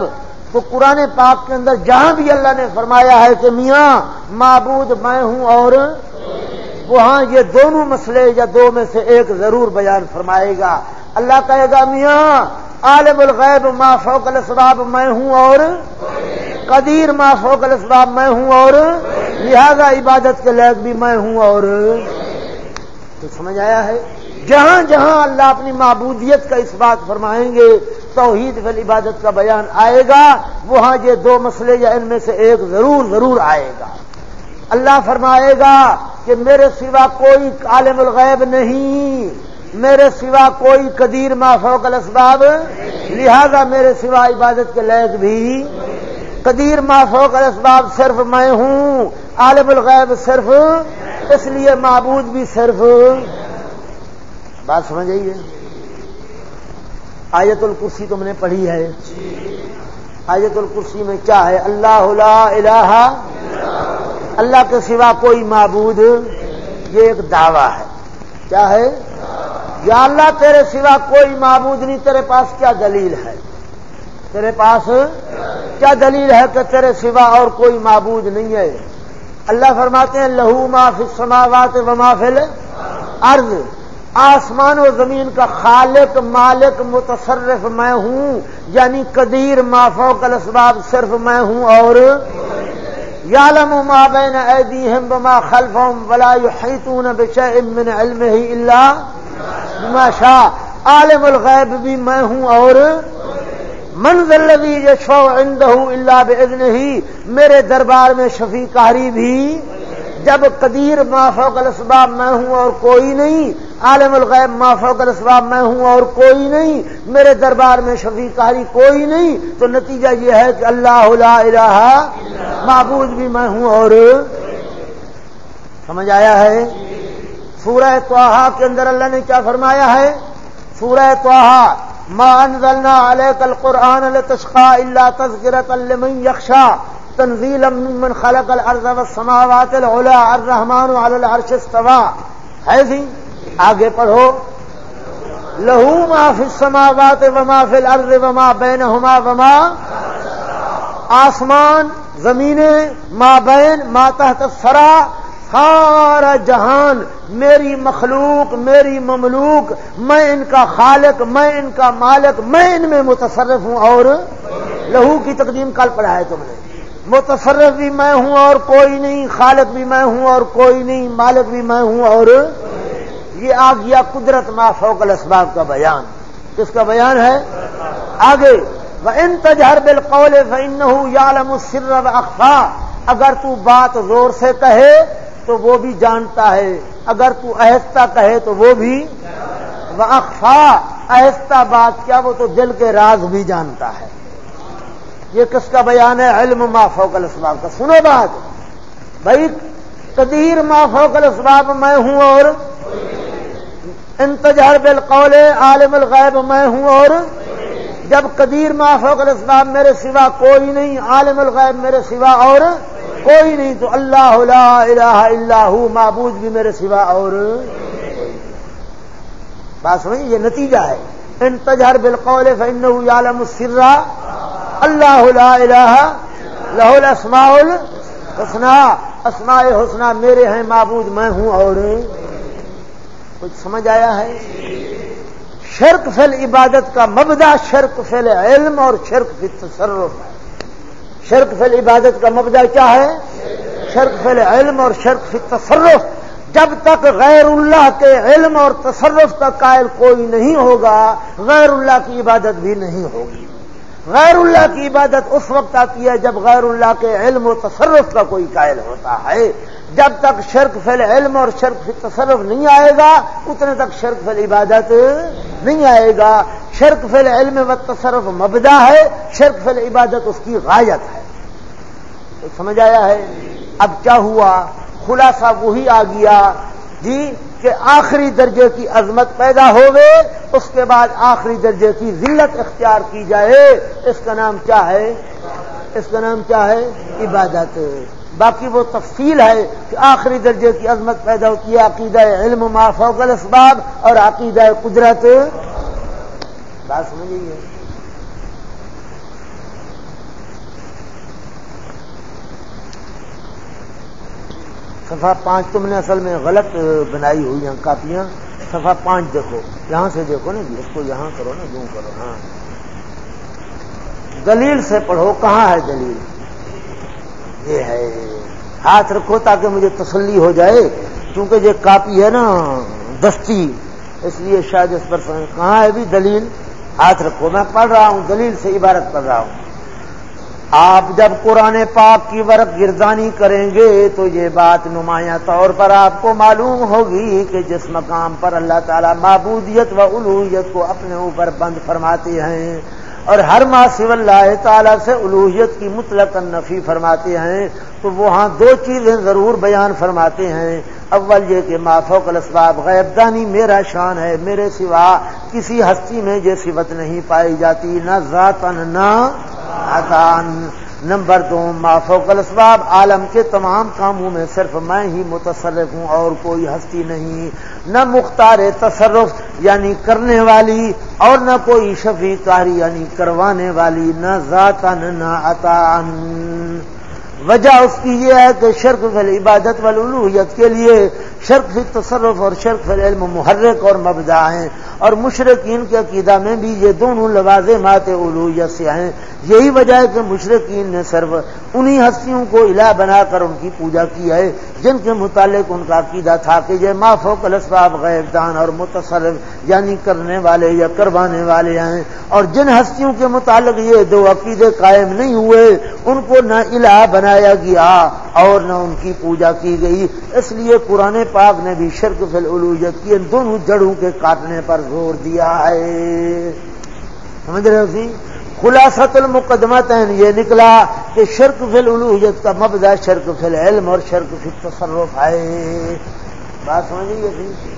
S1: تو قرآن پاک کے اندر جہاں بھی اللہ نے فرمایا ہے کہ میاں، معبود میں ہوں اور وہاں یہ دونوں مسئلے یا دو میں سے ایک ضرور بیان فرمائے گا۔ اللہ کہے گا، میاں، عالم الغیب ما فوق الاسباب میں ہوں اور قدیر ما فوق الاسباب میں ہوں اور لہذا عبادت کے لائق بھی میں ہوں اور۔ تو سمجھ آیا ہے؟ جہاں جہاں اللہ اپنی معبودیت کا اس بات فرمائیں گے، توحید فی عبادت کا بیان آئے گا، وہاں یہ دو مسئلے یا ان میں سے ایک ضرور ضرور آئے گا۔ اللہ فرمائے گا کہ میرے سوا کوئی عالم الغیب نہیں، میرے سوا کوئی قدیر ما فوق الاسباب، لہذا میرے سوا عبادت کے لائق بھی۔ قدیر ما فوق الاسباب صرف میں ہوں، عالم الغیب صرف، اس لیے معبود بھی صرف۔ بات سمجھ آئیے آیت الکرسی تم نے پڑھی ہے۔ آیت الکرسی میں کیا ہے؟ اللہ لا الہ اللہ کے سوا کوئی معبود یہ ایک دعویٰ ہے۔ کیا ہے؟ یا اللہ تیرے سوا کوئی معبود نہیں، تیرے پاس کیا دلیل ہے؟ تیرے پاس کیا دلیل ہے کہ تیرے سوا اور کوئی معبود نہیں ہے؟ اللہ فرماتے ہیں، لہو ما فی السماوات و ما فی ارض آسمان و زمین کا خالق، مالک، متصرف میں ہوں یعنی قدیر مافوق الاسباب، صرف میں ہوں اور یالم ما بین ایدیہم بما خلفہم ولا یحیطون بشیء من علمہ الا بما شاء. عالم الغیب بھی میں ہوں اور منزل الذي يشفع عنده الا باذنه میرے دربار میں شفیع کاری بھی جب قدیر ما فوق الاسباب میں ہوں اور کوئی نہیں، عالم الغیب ما فوق الاسباب میں ہوں اور کوئی نہیں، میرے دربار میں شفیع کاری کوئی نہیں، تو نتیجہ یہ ہے کہ اللہ لا الہ معبود بھی میں ہوں اور سمجھ آیا ہے؟ سورہ توحا کے اندر اللہ نے کیا فرمایا ہے؟ سورہ توحا ما انزلنا علیک القرآن لتشقا الا تذکرت لمن یخشا تنزیل من خلق الارض والسماوات العلا، الرحمن على العرش استوا ہے سی آگے پڑھو. لہو ما فی السماوات وما فی الارض وما بینہما وما آسمان، زمینیں، ما بین، ما تحت السرا سارا جہان، میری مخلوق، میری مملوک، میں ان کا خالق، میں ان کا مالک، میں ان میں متصرف ہوں اور لہو کی تقدیم کل پڑھا ہے تم نے۔ متصرف بھی میں ہوں اور کوئی نہیں، خالق بھی میں ہوں اور کوئی نہیں، مالک بھی میں ہوں اور یہ آ گیا قدرت ما فوق الاسباب کا بیان۔ کس کا بیان ہے؟ آگے۔ وہ ان تجہر بل قول فن یالم سر اخفا اگر تو بات زور سے کہے تو وہ بھی جانتا ہے۔ اگر تو آہستہ کہے تو وہ بھی۔ وہ آہستہ بات کیا وہ تو دل کے راز بھی جانتا ہے۔ یہ کس کا بیان ہے؟ علم ما فوق الاسباب کا۔ سنو بات۔ بھائی قدیر ما فوق الاسباب میں ہوں اور انتظار بالقول عالم الغیب میں ہوں اور جب قدیر ما فوق الاسباب میرے سوا کوئی نہیں، عالم الغیب میرے سوا اور کوئی نہیں، تو اللہ لا الہ الا ہو، معبود بھی میرے سوا اور بات سمجھ، یہ نتیجہ ہے۔ انتظار بالقول فانه يعلم السر۔ اللہ لا الہ لہ الاسماء الحسنا اسماء حسنا میرے ہیں، معبود میں ہوں اور کچھ سمجھ آیا ہے؟ شرک فل عبادت کا مبدا شرک فل علم اور شرک فی تصرف ہے شرک فل عبادت کا مبدا کیا ہے؟ شرک فل علم اور شرک فی تصرف جب تک غیر اللہ کے علم اور تصرف کا قائل کوئی نہیں ہوگا، غیر اللہ کی عبادت بھی نہیں ہوگی۔ غیر اللہ کی عبادت اس وقت آتی ہے جب غیر اللہ کے علم و تصرف کا کوئی قائل ہوتا ہے۔ جب تک شرک فل علم اور شرک فل تصرف نہیں آئے گا، اتنے تک شرک فل عبادت نہیں آئے گا۔ شرک فل علم و تصرف مبدا ہے، شرک فل عبادت اس کی غایت ہے۔ سمجھ آیا ہے؟ اب کیا ہوا؟ خلاصہ وہی آ گیا جی کہ آخری درجے کی عظمت پیدا ہوگے اس کے بعد آخری درجے کی ذلت اختیار کی جائے۔ اس کا نام کیا ہے؟ اس کا نام کیا ہے؟ عبادت۔ باقی وہ تفصیل ہے کہ آخری درجے کی عظمت پیدا ہوتی ہے عقیدہ علم ما فوق الاسباب اور عقیدہ قدرت۔ بات سمجھیے صفحہ پانچ تم نے اصل میں غلط بنائی ہوئی ہیں کاپیاں۔ صفحہ پانچ دیکھو۔ یہاں سے دیکھو نا جی اس کو یہاں کرو نا، یوں کرو۔ ہاں۔ دلیل سے پڑھو، کہاں ہے دلیل؟ یہ ہے۔ ہاتھ رکھو تاکہ مجھے تسلی ہو جائے کیونکہ یہ کاپی ہے نا، دستی۔ اس لیے شاید اس پر کہاں ہے بھی دلیل۔ ہاتھ رکھو۔ میں پڑھ رہا ہوں، دلیل سے عبارت پڑھ رہا ہوں۔ آپ جب قرآن پاک کی ورق گردانی کریں گے تو یہ بات نمایاں طور پر آپ کو معلوم ہوگی کہ جس مقام پر اللہ تعالیٰ معبودیت و الوحیت کو اپنے اوپر بند فرماتے ہیں اور ہر ماسو اللہ تعالیٰ سے الوحیت کی مطلق نفی فرماتے ہیں تو وہاں دو چیزیں ضرور بیان فرماتے ہیں اول یہ کہ مافوق الاسباب غیب دانی میرا شان ہے، میرے سوا کسی ہستی میں یہ صفت نہیں پائی جاتی، نہ ذاتن نہ نمبر دو مافوق الاسباب عالم کے تمام کاموں میں صرف میں ہی متصرف ہوں اور کوئی ہستی نہیں، نہ مختار تصرف یعنی کرنے والی اور نہ کوئی شفیع کاری یعنی کروانے والی، نہ ذاتن نہ عطان وجہ اس کی یہ ہے کہ شرک فل عبادت والالوحیت کے لیے شرک فی تصرف اور شرک فل علم محرک اور مبدا ہیں اور مشرقین کے عقیدہ میں بھی یہ دونوں لوازمات الوحیت سے ہیں۔ یہی وجہ ہے کہ مشرقین نے صرف انہی ہستیوں کو الہ بنا کر ان کی پوجا کی ہے، جن کے متعلق ان کا عقیدہ تھا کہ یہ معافو کلسباب غیب دان اور متصرف یعنی کرنے والے یا کروانے والے ہیں۔ اور جن ہستیوں کے متعلق یہ دو عقیدے قائم نہیں ہوئے، ان کو نہ الہ بنایا گیا اور نہ ان کی پوجا کی گئی۔ اس لیے قرآن پاک نے بھی شرک فی الوجت کی ان دونوں جڑوں کے کاٹنے پر زور دیا ہے۔ سمجھ رہے ہو سی خلاصت المقدمہ تین یہ نکلا کہ شرک فی الوحیت کا مبدا شرک فی العلم اور شرک فی تصرف ہے۔ بات سمجھ لیجیے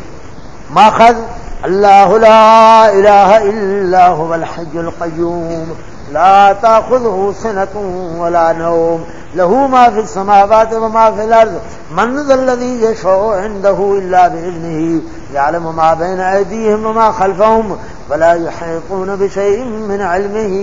S1: ماخذ اللہ لا الہ الا هو الحج القیوم۔ لا تاخذه سنة ولا نوم۔ له ما في السماوات وما في الأرض من ذا الذي يشعر عنده إلا بإذنه يعلم ما بين أيديهم وما خلفهم ولا يحيطون بشيء من علمه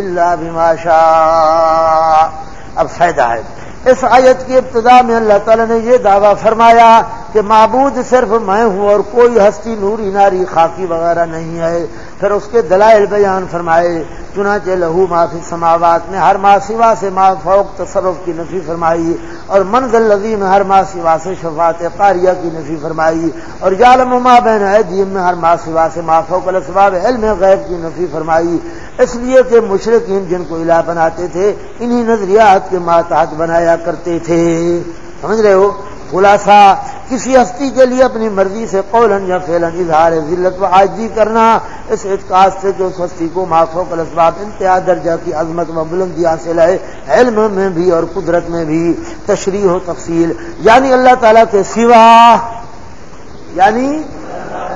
S1: إلا بما شاء۔ اب فائدہ ہے۔ اس آیت کی ابتدا میں اللہ تعالی نے یہ دعویٰ فرمایا کہ معبود صرف میں ہوں اور کوئی ہستی نوری ناری خاکی وغیرہ نہیں ہے۔ پھر اس کے دلائل بیان فرمائے، چنانچہ لہو معافی سماوات میں ہر ماہ سوا سے ما فوق تصرف کی نفی فرمائی، اور منزل لذی میں ہر ماہ سوا سے شفات قاریہ کی نفی فرمائی، اور یالم ما بین دیم میں ہر ماہ سوا سے ما فوق الاسباب علم غیب کی نفی فرمائی۔ اس لیے کہ مشرقین جن کو الہ بناتے تھے، انہی نظریات کے ماتحت بنایا کرتے تھے۔ سمجھ رہے ہو؟ خلاصہ، کسی ہستی کے لیے اپنی مرضی سے قولن یا فیلن اظہار ذلت و عاجزی کرنا، اس اعتقاد سے کہ اس ہستی کو معافوں کا اسباب انتہا درجہ کی عظمت و بلندی حاصل ہے، علم میں بھی اور قدرت میں بھی، تشریح و تفصیل۔ یعنی اللہ تعالیٰ کے سوا یعنی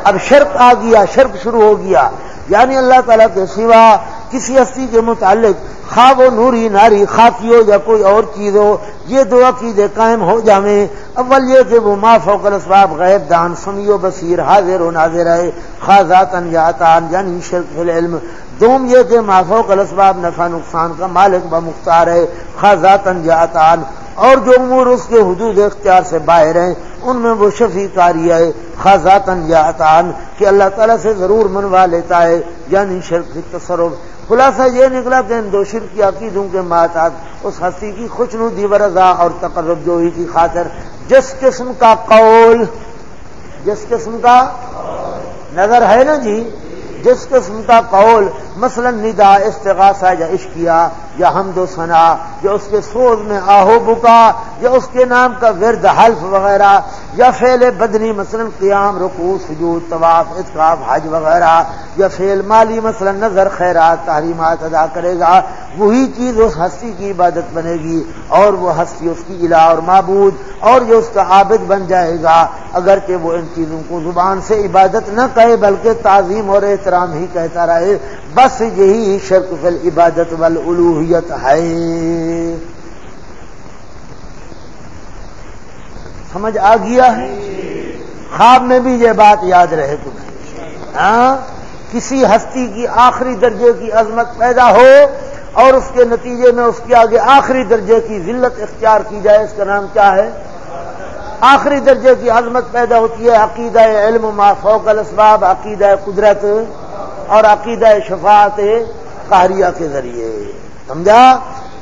S1: اب شرک آ گیا، شرک شروع ہو گیا۔ یعنی اللہ تعالیٰ کے سوا، کسی ہستی کے متعلق خواہ وہ نوری ناری خاکی ہو یا کوئی اور چیز ہو یہ دو عقیدے قائم ہو جاویں اول یہ کہ وہ ما فوق الاسباب غیب دان سمی و بصیر، حاضر و ناظر ہے خاصاتن یا عطان یعنی شرک فی العلم۔ دوم یہ کہ ما فوق الاسباب نفع نقصان کا مالک با مختار ہے خاصاتن یا اور جو امور اس کے حدود اختیار سے باہر ہیں، ان میں وہ شفیع کاری ہے خاصاتن یا عطان کہ اللہ تعالیٰ سے ضرور منوا لیتا ہے یعنی شرک فی تصرف۔ خلاصہ یہ نکلا کہ ان دو شرک کی عقیدوں کے ماتحت، اس ہستی کی خوشنو دیورزا اور تقرب جوئی کی خاطر۔ جس قسم کا قول، جس قسم کا نظر ہے نا جی؟ جس قسم کا قول مثلا ندا، استغاثہ یا عشقیہ یا حمد و ثنا، یا اس کے سوز میں آہو بکا، یا اس کے نام کا ورد حلف وغیرہ، یا فعل بدنی مثلا قیام، رکوع، سجود، طواف اتقاف حج وغیرہ، یا فعل مالی مثلا نظر، خیرات، تحریمات ادا کرے گا، وہی چیز اس ہستی کی عبادت بنے گی، اور وہ ہستی اس کی الہ اور معبود، اور جو اس کا عابد بن جائے گا، اگرچہ وہ ان چیزوں کو زبان سے عبادت نہ کہے، بلکہ تعظیم اور احترام ہی کہتا رہے۔ بس یہی شرک فل عبادت والالوحیت ہے۔ سمجھ آ گیا ہے؟ خواب میں بھی یہ بات یاد رہے تمہیں ہاں؟ کسی ہستی کی آخری درجے کی عظمت پیدا ہو اور اس کے نتیجے میں اس کے آگے آخری درجے کی ذلت اختیار کی جائے، اس کا نام کیا ہے؟ آخری درجے کی عظمت پیدا ہوتی ہے عقیدہ علم ما فوق الاسباب، عقیدہ قدرت۔ اور عقیدہ شفاعت قہریہ کے ذریعے۔ سمجھا؟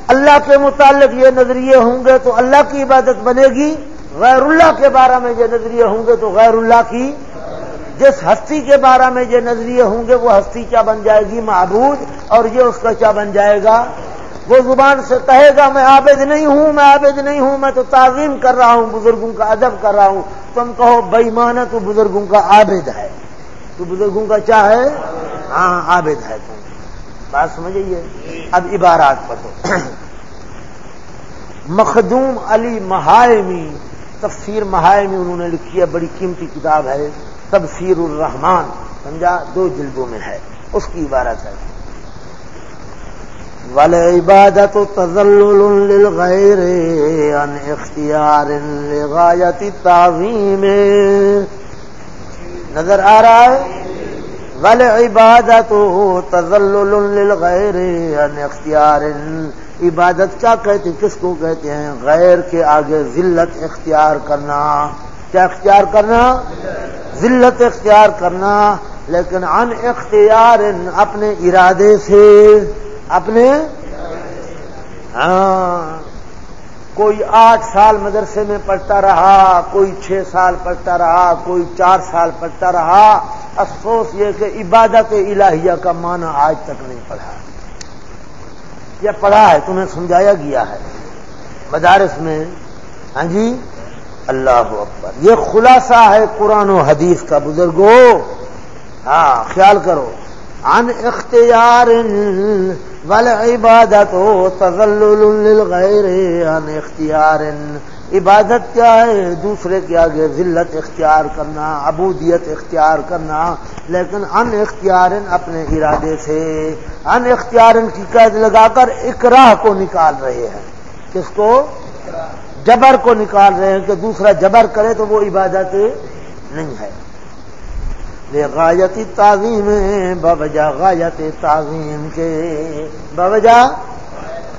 S1: اللہ کے متعلق یہ نظریے ہوں گے تو اللہ کی عبادت بنے گی، غیر اللہ کے بارے میں یہ نظریے ہوں گے تو غیر اللہ کی۔ جس ہستی کے بارے میں یہ نظریے ہوں گے، وہ ہستی کیا بن جائے گی؟ معبود، اور یہ اس کا کیا بن جائے گا؟ وہ زبان سے کہے گا، میں عابد نہیں ہوں، میں عابد نہیں ہوں، میں تو تعظیم کر رہا ہوں، بزرگوں کا ادب کر رہا ہوں۔ تم کہو بےمان تو بزرگوں کا عابد ہے۔ تو بزرگوں کا کیا ہے؟ ہاں عابد ہے تم بات سمجھیے اب عبارات پڑھو۔ مخدوم علی مہائمی تفسیر مہائمی انہوں نے لکھی ہے، بڑی قیمتی کتاب ہے۔ تفسیر الرحمان سمجھا؟ دو جلدوں میں ہے۔ اس کی عبارت ہے۔ ول عبادت تزل للغیر اختیار لغایت تعظیم نظر آ رہا ہے؟ ول عبادت تزل للغیر ان اختیار عبادت کیا کہتے کس کو کہتے ہیں؟ غیر کے آگے ذلت اختیار کرنا۔ کیا اختیار کرنا؟ ذلت اختیار کرنا۔ لیکن ان اختیار اپنے ارادے سے، اپنے ہاں۔ کوئی آٹھ سال مدرسے میں پڑھتا رہا، کوئی چھ سال پڑھتا رہا، کوئی چار سال پڑھتا رہا، افسوس یہ کہ عبادت الہیہ کا معنی آج تک نہیں پڑھا۔ یا پڑھا ہے، تمہیں سمجھایا گیا ہے۔ مدارس میں ہاں جی اللہ اکبر۔ یہ خلاصہ ہے قرآن و حدیث کا، بزرگو۔ ہاں خیال کرو۔ ان اختیار عبادت ہو للغیر ان اختیار. عبادت کیا ہے؟ دوسرے کے آگے ذلت اختیار کرنا ابودیت اختیار کرنا، لیکن ان اختیار اپنے ارادے سے. ان اختیار کی قید لگا کر اکراہ کو نکال رہے ہیں. کس کو؟ جبر کو نکال رہے ہیں کہ دوسرا جبر کرے تو وہ عبادت نہیں ہے. غایتی تعظیم ببجا غایت تعظیم کے۔ ببجا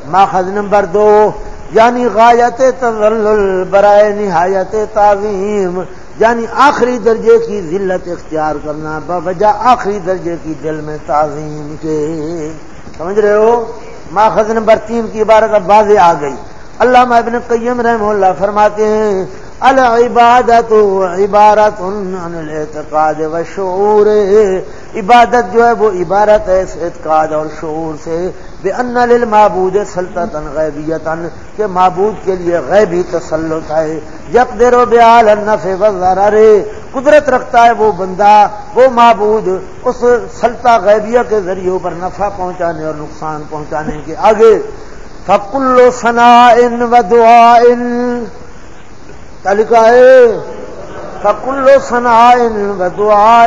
S1: ماخذ نمبر دو یعنی غایت تذلل، برائے نہایت تعظیم یعنی آخری درجے کی ذلت اختیار کرنا، بوجہ آخری درجے کی دل میں تعظیم کے۔ سمجھ رہے ہو؟ ماخذ نمبر تین کی عبارت اب واضح آ گئی۔ اللہ ابن قیم رحم اللہ فرماتے ہیں العبادت عبارت عن الاعتقاد و شعور۔ عبادت جو ہے وہ عبارت ہے اس اعتقاد اور شعور سے۔ بے ان للمعبود سلطن غیبیتن کہ معبود کے لیے غیبی تسلط ہے۔ یک دیر و بیال النفع وضرر قدرت رکھتا ہے وہ بندہ، وہ معبود اس سلطہ غیبیہ کے ذریعے پر نفع پہنچانے اور نقصان پہنچانے کے آگے۔ فکل ثنا ان و دعا ان ہے فکل ثنا و دعا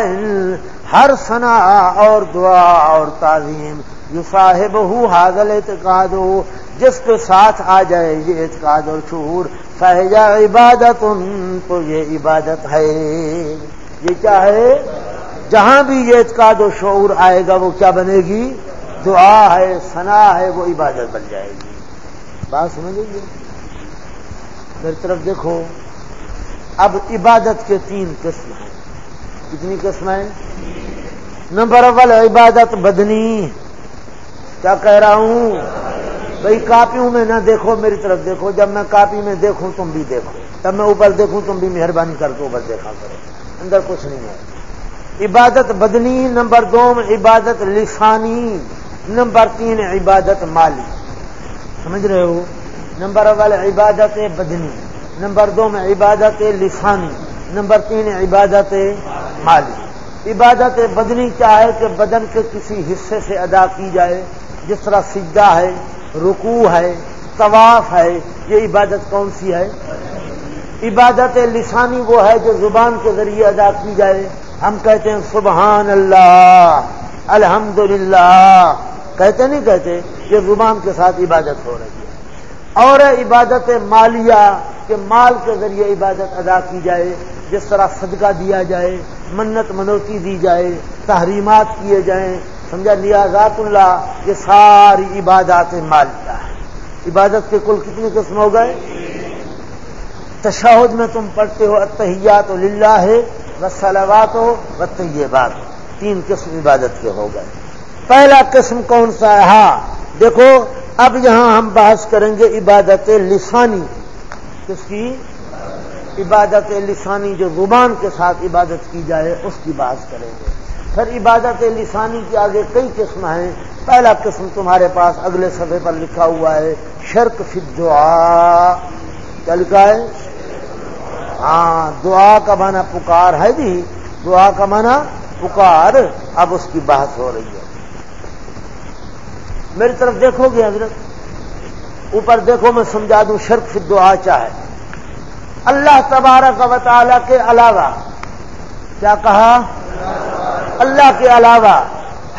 S1: ہر ثنا اور دعا اور تعظیم جو صاحب ہو حاضل اعتقاد ہو جس کے ساتھ آ جائے یہ اعتقاد اور شعور، فہجا عبادت تو یہ عبادت ہے۔ یہ کیا ہے؟ جہاں بھی یہ اعتقاد و شعور آئے گا، وہ کیا بنے گی؟ دعا ہے ثنا ہے، وہ عبادت بن جائے گی۔ بات سمجھ لیجیے میری طرف دیکھو اب عبادت کے تین قسم ہیں۔ کتنی قسم ہیں؟ نمبر اول، عبادت بدنی۔ کیا کہہ رہا ہوں؟ بھائی کاپیوں میں نہ دیکھو، میری طرف دیکھو۔ جب میں کاپی میں دیکھوں، تم بھی دیکھو۔ جب میں اوپر دیکھوں، تم بھی مہربانی کر کے اوپر دیکھا کرو۔ اندر کچھ نہیں ہے۔ عبادت بدنی، نمبر دو، عبادت لسانی۔ نمبر تین، عبادت مالی۔ سمجھ رہے ہو؟ نمبر اول، عبادت بدنی۔ نمبر دو میں عبادت لسانی، نمبر تین عبادت مالی۔ عبادت بدنی کیا ہے کہ بدن کے کسی حصے سے ادا کی جائے، جس طرح سجدہ ہے، رکوع ہے، طواف ہے، یہ عبادت کون سی ہے؟ عبادت لسانی وہ ہے جو زبان کے ذریعے ادا کی جائے۔ ہم کہتے ہیں سبحان اللہ الحمد کہتے نہیں کہتے، یہ زبان کے ساتھ عبادت ہو رہی ہے۔ اور عبادت مالیہ کہ مال کے ذریعے عبادت ادا کی جائے، جس طرح صدقہ دیا جائے، منت منوتی دی جائے، تحریمات کیے جائیں، سمجھا؟ نیازات اللہ، یہ ساری عبادات مالیہ ہے عبادت کے کل کتنی قسم ہو گئے؟ تشہد میں تم پڑھتے ہو اتحیات و للہ ہے سلوات ہو و طیبات۔ تین قسم عبادت کے ہو گئے۔ پہلا قسم کون سا ہے؟ ہاں دیکھو، اب یہاں ہم بحث کریں گے عبادت لسانی۔ کس کی؟ عبادت لسانی جو زبان کے ساتھ عبادت کی جائے، اس کی بات کریں گے۔ پھر عبادت لسانی کی آگے کئی قسم ہیں۔ پہلا قسم تمہارے پاس اگلے صفحے پر لکھا ہوا ہے، شرک فی دعا کیا لکھا ہے؟ ہاں دعا کا مانا پکار ہے جی دعا کا مانا پکار۔ اب اس کی بحث ہو رہی ہے۔ میری طرف دیکھو گے حضرت۔ اوپر دیکھو میں سمجھا دوں شرک فی دعا چاہے اللہ تبارک و تعالی کے علاوہ کیا کہا؟ اللہ کے علاوہ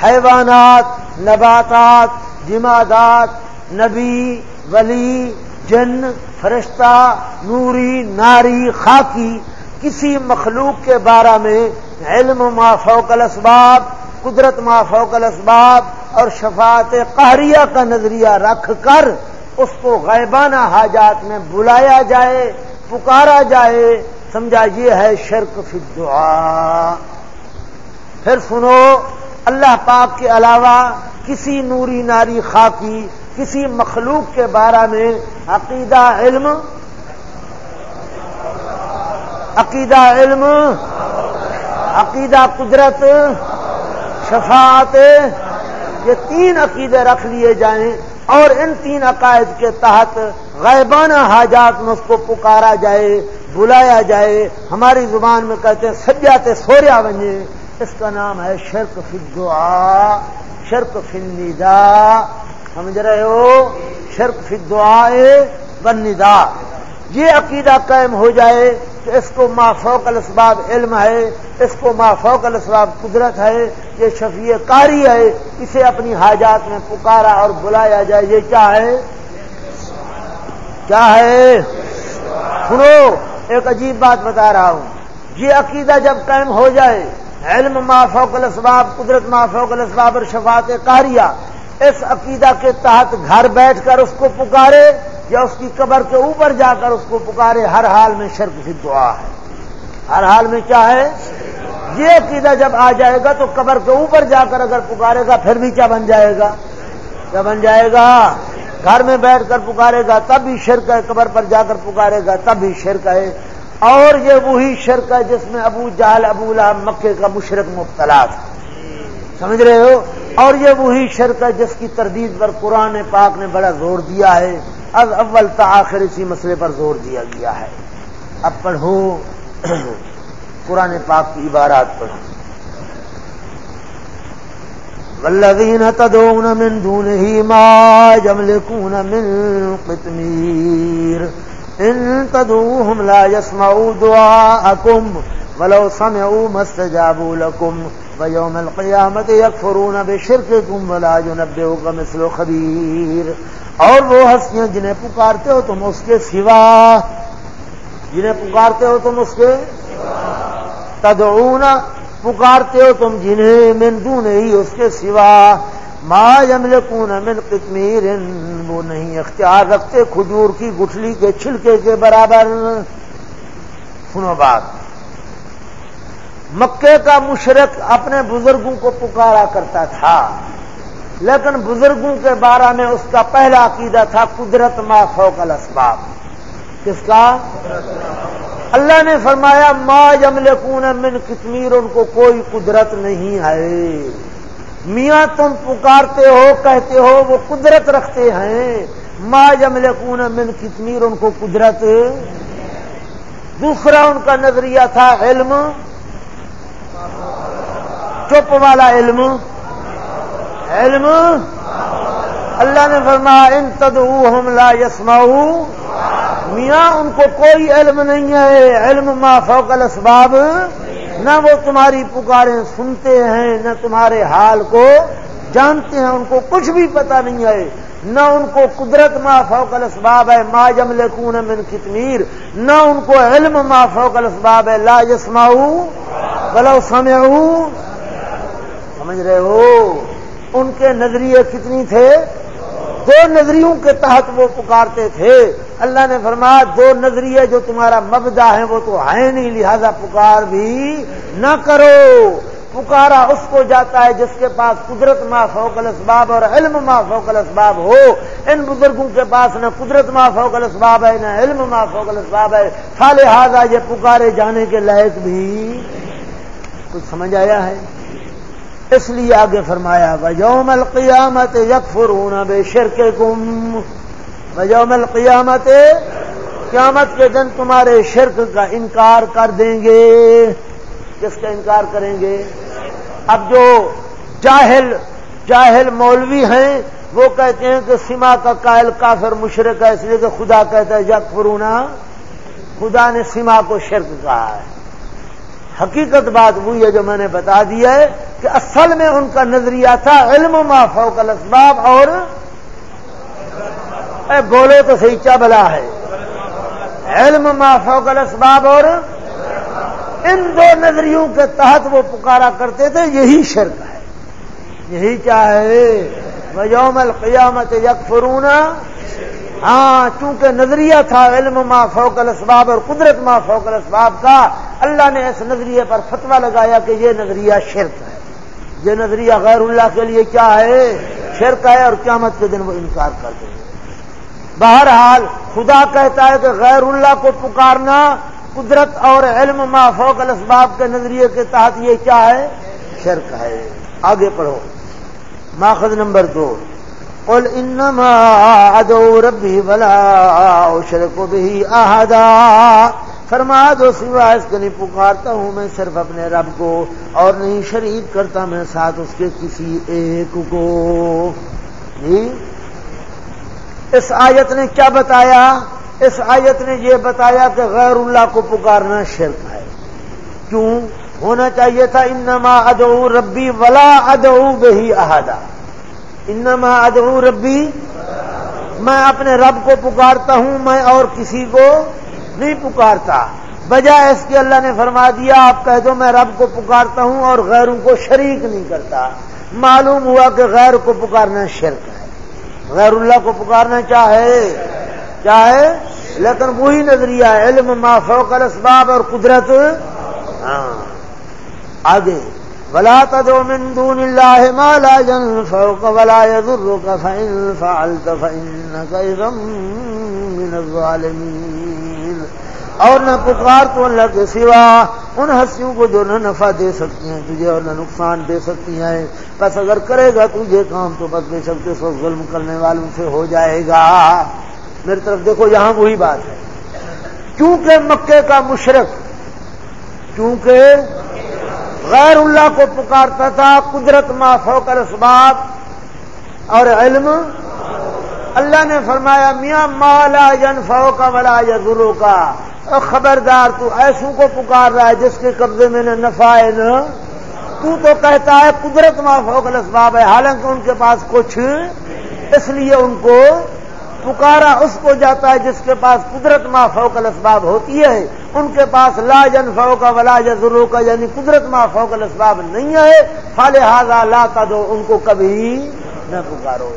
S1: حیوانات، نباتات، جمادات، نبی، ولی، جن، فرشتہ، نوری، ناری، خاکی، کسی مخلوق کے بارے میں علم ما فوق الاسباب قدرت ما فوق الاسباب اور شفاعت قہریہ کا نظریہ رکھ کر اس کو غیبانہ حاجات میں بلایا جائے، پکارا جائے، سمجھا یہ ہے شرک فی دعا پھر سنو، اللہ پاک کے علاوہ کسی نوری ناری خاکی، کسی مخلوق کے بارے میں عقیدہ علم عقیدہ علم، عقیدہ قدرت شفاعت یہ تین عقیدے رکھ لیے جائیں اور ان تین عقائد کے تحت غیبانہ حاجات میں اس کو پکارا جائے، بلایا جائے۔ ہماری زبان میں کہتے ہیں، سجاتے سوریا بنے۔ اس کا نام ہے شرک فی دعا شرک فی ندا سمجھ رہے ہو؟ شرک فی دعا بندا یہ عقیدہ قائم ہو جائے کہ اس کو مافوق الاسباب علم ہے، اس کو مافوق الاسباب قدرت ہے، یہ شفیع کاری ہے، اسے اپنی حاجات میں پکارا اور بلایا جائے، یہ کیا ہے؟ کیا ہے؟ سنو، ایک عجیب بات بتا رہا ہوں۔ یہ عقیدہ جب قائم ہو جائے، علم مافوق الاسباب، قدرت مافوق الاسباب اور شفاعت کاریہ اس عقیدہ کے تحت گھر بیٹھ کر اس کو پکارے یا اس کی قبر کے اوپر جا کر اس کو پکارے، ہر حال میں شرک کی دعا ہے۔ ہر حال میں کیا ہے؟ یہ عقیدہ جب آ جائے گا تو قبر کے اوپر جا کر اگر پکارے گا، پھر بھی کیا بن جائے گا؟ کیا بن جائے گا؟ گھر میں بیٹھ کر پکارے گا، تب بھی شرک ہے، قبر پر جا کر پکارے گا، تب بھی شرک ہے۔ اور یہ وہی شرک ہے جس میں ابو جہل، ابو اللہ مکے کا مشرق مبتلا تھا۔ سمجھ رہے ہو؟ اور یہ وہی شرک ہے جس کی تردید پر قرآن پاک نے بڑا زور دیا ہے۔ اب اول آخر اسی مسئلے پر زور دیا گیا ہے۔ اب پڑھو۔ <clears throat> قرآن پاک کی عبارات پڑھو۔ والذین تدعون من دونه ما يملكون من قطمير ان تدعوهم لا يسمعوا دعاءكم ولو سمعوا ما استجابوا لكم ويوم القيامة يكفرون بشرككم ولا ينبئك مثل خبير اور وہ ہستیاں جنہیں پکارتے ہو تم اس کے سوا جنہیں پکارتے ہو تم اس کے تدعون پکارتے ہو تم جنہیں من دون ہی اس کے سوا ما یملکون من قطمیر، وہ نہیں، اختیار رکھتے کھجور کی گٹھلی کے چھلکے کے برابر۔ سنو بات۔ مکے کا مشرق اپنے بزرگوں کو پکارا کرتا تھا، لیکن بزرگوں کے بارے میں اس کا پہلا عقیدہ تھا قدرت ما فوق الاسباب۔ کس کا؟ اللہ نے فرمایا، ما جمل من کشمیر ان کو کوئی قدرت نہیں ہے۔ میاں تم پکارتے ہو، کہتے ہو، وہ قدرت رکھتے ہیں۔ ما جمل من کشمیر ان کو قدرت۔ دوسرا ان کا نظریہ تھا علم۔ چپ والا علم۔ علم۔ اللہ نے فرمایا، ان تدعوہم لا یسمعو۔ میاں، ان کو کوئی علم نہیں ہے۔ علم ما فوق الاسباب۔ نہ وہ تمہاری پکاریں سنتے ہیں، نہ تمہارے حال کو جانتے ہیں، ان کو کچھ بھی پتا نہیں ہے۔ نہ ان کو قدرت ما فوق الاسباب ہے، ما جمل کون من کتمیر۔ نہ ان کو علم ما فوق الاسباب ہے، لا یسمعو بلو سمعو۔ سمجھ رہے ہو؟ ان کے نظریے کتنی تھے؟ دو نظریوں کے تحت وہ پکارتے تھے۔ اللہ نے فرمایا دو نظریے جو تمہارا مبدا ہے، وہ تو ہے نہیں، لہذا پکار بھی نہ کرو۔ پکارا اس کو جاتا ہے جس کے پاس قدرت ما فوق الاسباب اور علم ما فوق الاسباب ہو۔ ان بزرگوں کے پاس نہ قدرت ما فوق الاسباب ہے، نہ علم ما فوق الاسباب ہے۔ لہذا یہ پکارے جانے کے لائق بھی کچھ سمجھ آیا ہے؟ اس لیے آگے فرمایا وجوم القیامت یکفرون بے شرک گم وجوم القیامت قیامت کے دن تمہارے شرک کا انکار کر دیں گے۔ کس کا انکار کریں گے؟ اب جو جاہل جاہل مولوی ہیں، وہ کہتے ہیں کہ سما کا قائل کافر مشرق ہے، اس لیے کہ خدا کہتا ہے، یکفرونا، خدا نے سما کو شرک کہا ہے۔ حقیقت بات وہی ہے جو میں نے بتا دیا ہے کہ اصل میں ان کا نظریہ تھا علم ما فوق الاسباب اور اے بولو تو صحیح چا بلا ہے۔ علم ما فوق الاسباب اور ان دو نظریوں کے تحت وہ پکارا کرتے تھے، یہی شرک ہے۔ یہی کیا ہے؟ یوم القیامت یکفرونا ہاں چونکہ نظریہ تھا علم ما فوق الاسباب اور قدرت ما فوق الاسباب کا، اللہ نے اس نظریے پر فتوا لگایا کہ یہ نظریہ شرک ہے۔ یہ نظریہ غیر اللہ کے لیے کیا ہے؟ شرک ہے اور قیامت کے دن وہ انکار کر دیں بہرحال خدا کہتا ہے کہ غیر اللہ کو پکارنا قدرت اور علم ما فوق الاسباب کے نظریے کے تحت یہ کیا ہے؟ شرک ہے۔ آگے پڑھو۔ ماخذ نمبر دو۔ قل انما ادعو ربی ولا اشرک بھی احدا۔ فرما دو سوا اس کے نہیں پکارتا ہوں میں صرف اپنے رب کو اور نہیں شریک کرتا میں ساتھ اس کے کسی ایک کو۔ جی؟ اس آیت نے کیا بتایا؟ اس آیت نے یہ بتایا کہ غیر اللہ کو پکارنا شرک ہے۔ کیوں؟ ہونا چاہیے تھا، انما ادعو ربی ولا ادعو بہی احدا۔ انما ادعو ربی، میں اپنے رب کو پکارتا ہوں، میں اور کسی کو نہیں پکارتا۔ بجائے اس کے اللہ نے فرما دیا، آپ کہہ دو میں رب کو پکارتا ہوں اور غیروں کو شریک نہیں کرتا۔ معلوم ہوا کہ غیر کو پکارنا شرک ہے۔ غیر اللہ کو پکارنا چاہے چاہے، لیکن وہی نظریہ ہے، علم ما فوق الاسباب اور قدرت۔ ہاں۔ آگے، ولا تدعو من دون الله ما لا ينفعك ولا يضرك فإن فعلت فإنك إذا من الظالمين۔ اور نہ پکار تو اللہ کے سوا ان ہنسیوں کو جو نہ نفع دے سکتی ہیں، تجھے اور نہ نقصان دے سکتی ہیں۔ بس اگر کرے گا تجھے کام تو بس بے سکتے سو ظلم کرنے والوں سے ہو جائے گا۔ میری طرف دیکھو، یہاں وہی بات ہے۔ کیونکہ مکے کا مشرق کیونکہ غیر اللہ کو پکارتا تھا، قدرت ما فوق الاسباب اور علم، اللہ نے فرمایا، میاں مالا جن کا ولا یا کا خبردار، تو ایسوں کو پکار رہا ہے جس کے قبضے میں نے نفع ہے نا تو تو کہتا ہے، قدرت ما فوق الاسباب ہے، حالانکہ ان کے پاس کچھ اس لیے ان کو پکارا، اس کو جاتا ہے جس کے پاس قدرت ما فوق الاسباب ہوتی ہے۔ ان کے پاس لا جن فو کا ولا ضرور کا یعنی قدرت ما فوق الاسباب نہیں ہے۔ فال ہاضا لا کا دو ان کو کبھی نہ پکارو۔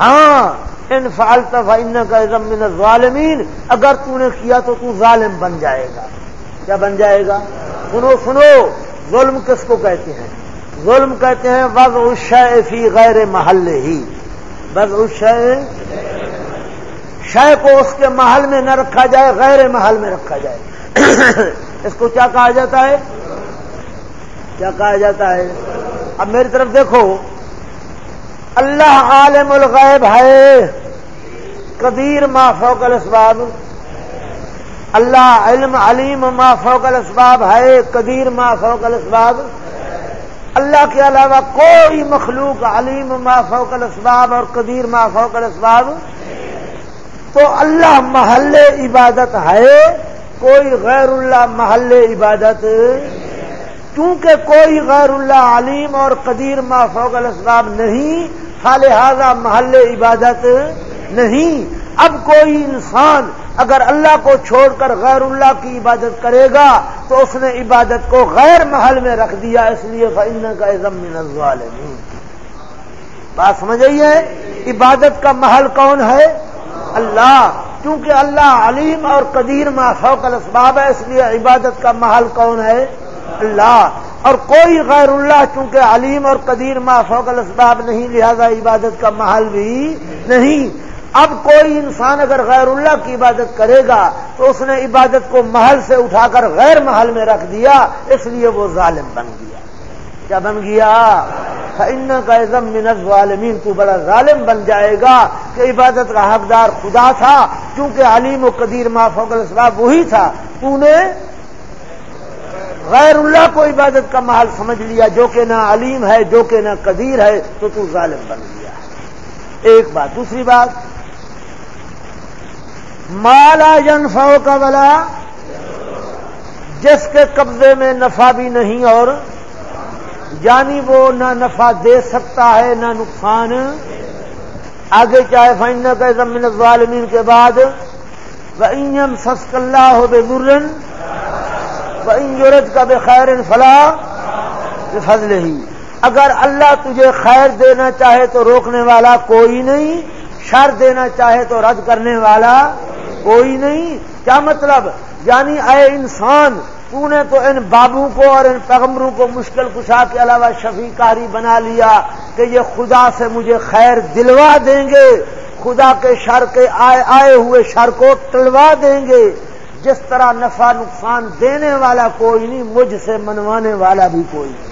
S1: ہاں ان فالتف ان کا من ظالمین اگر تو نے کیا تو تو ظالم بن جائے گا۔ کیا بن جائے گا؟ سنو سنو، ظلم کس کو کہتے ہیں؟ ظلم کہتے ہیں وز اشے فی غیر محلے ہی۔ بز اشے شے کو اس کے محل میں نہ رکھا جائے، غیر محل میں رکھا جائے۔ اس کو کیا کہا جاتا ہے؟ کیا کہا جاتا ہے؟ اب میری طرف دیکھو اللہ عالم الغیب ہے۔ قدیر ما فوق الاسباب۔ اللہ علم علیم ما فوق الاسباب ہے، قدیر ما فوق الاسباب۔ اللہ کے علاوہ کوئی مخلوق علیم ما فوق الاسباب اور قدیر ما فوق الاسباب۔ تو اللہ محل عبادت ہے، کوئی غیر اللہ محل عبادت۔ کیونکہ کوئی غیر اللہ علیم اور قدیر ما فوق الاسباب نہیں لہذا محل عبادت نہیں۔ اب کوئی انسان اگر اللہ کو چھوڑ کر غیر اللہ کی عبادت کرے گا، تو اس نے عبادت کو غیر محل میں رکھ دیا، اس لیے فن کا من الظالمین بات سمجھئیے عبادت کا محل کون ہے؟ اللہ۔ کیونکہ اللہ علیم اور قدیر ما فوق الاسباب ہے، اس لیے عبادت کا محل کون ہے؟ اللہ اور کوئی غیر اللہ چونکہ علیم اور قدیر ما فوق الاسباب نہیں، لہذا عبادت کا محل بھی نہیں۔ اب کوئی انسان اگر غیر اللہ کی عبادت کرے گا تو اس نے عبادت کو محل سے اٹھا کر غیر محل میں رکھ دیا، اس لیے وہ ظالم بن گیا۔ کیا بن گیا؟ ان کا عزم منت ظالمین تو بڑا ظالم بن جائے گا کہ عبادت کا حقدار خدا تھا کیونکہ علیم و قدیر ما فوق الاسباب وہی تھا۔ تو نے غیر اللہ کو عبادت کا محل سمجھ لیا، جو کہ نہ علیم ہے، جو کہ نہ قدیر ہے، تو تو ظالم بن گیا۔ ایک بات، دوسری بات مالا جنفا کا بلا جس کے قبضے میں نفع بھی نہیں اور یعنی وہ نہ نفع دے سکتا ہے، نہ نقصان۔ آگے چاہے فائن کا زمین ظالمین کے بعد وہ سسک اللہ ہو بے درن کا بے خیر فلاح فضل ہی اگر اللہ تجھے خیر دینا چاہے تو روکنے والا کوئی نہیں، شر دینا چاہے تو رد کرنے والا کوئی نہیں۔ کیا مطلب؟ یعنی اے انسان، تو نے تو ان بابوں کو اور ان پیغمبروں کو مشکل کشا کے علاوہ شفیع کاری بنا لیا کہ یہ خدا سے مجھے خیر دلوا دیں گے، خدا کے شر کے آئے آئے ہوئے شر کو ٹلوا دیں گے۔ جس طرح نفع نقصان دینے والا کوئی نہیں، مجھ سے منوانے والا بھی کوئی نہیں۔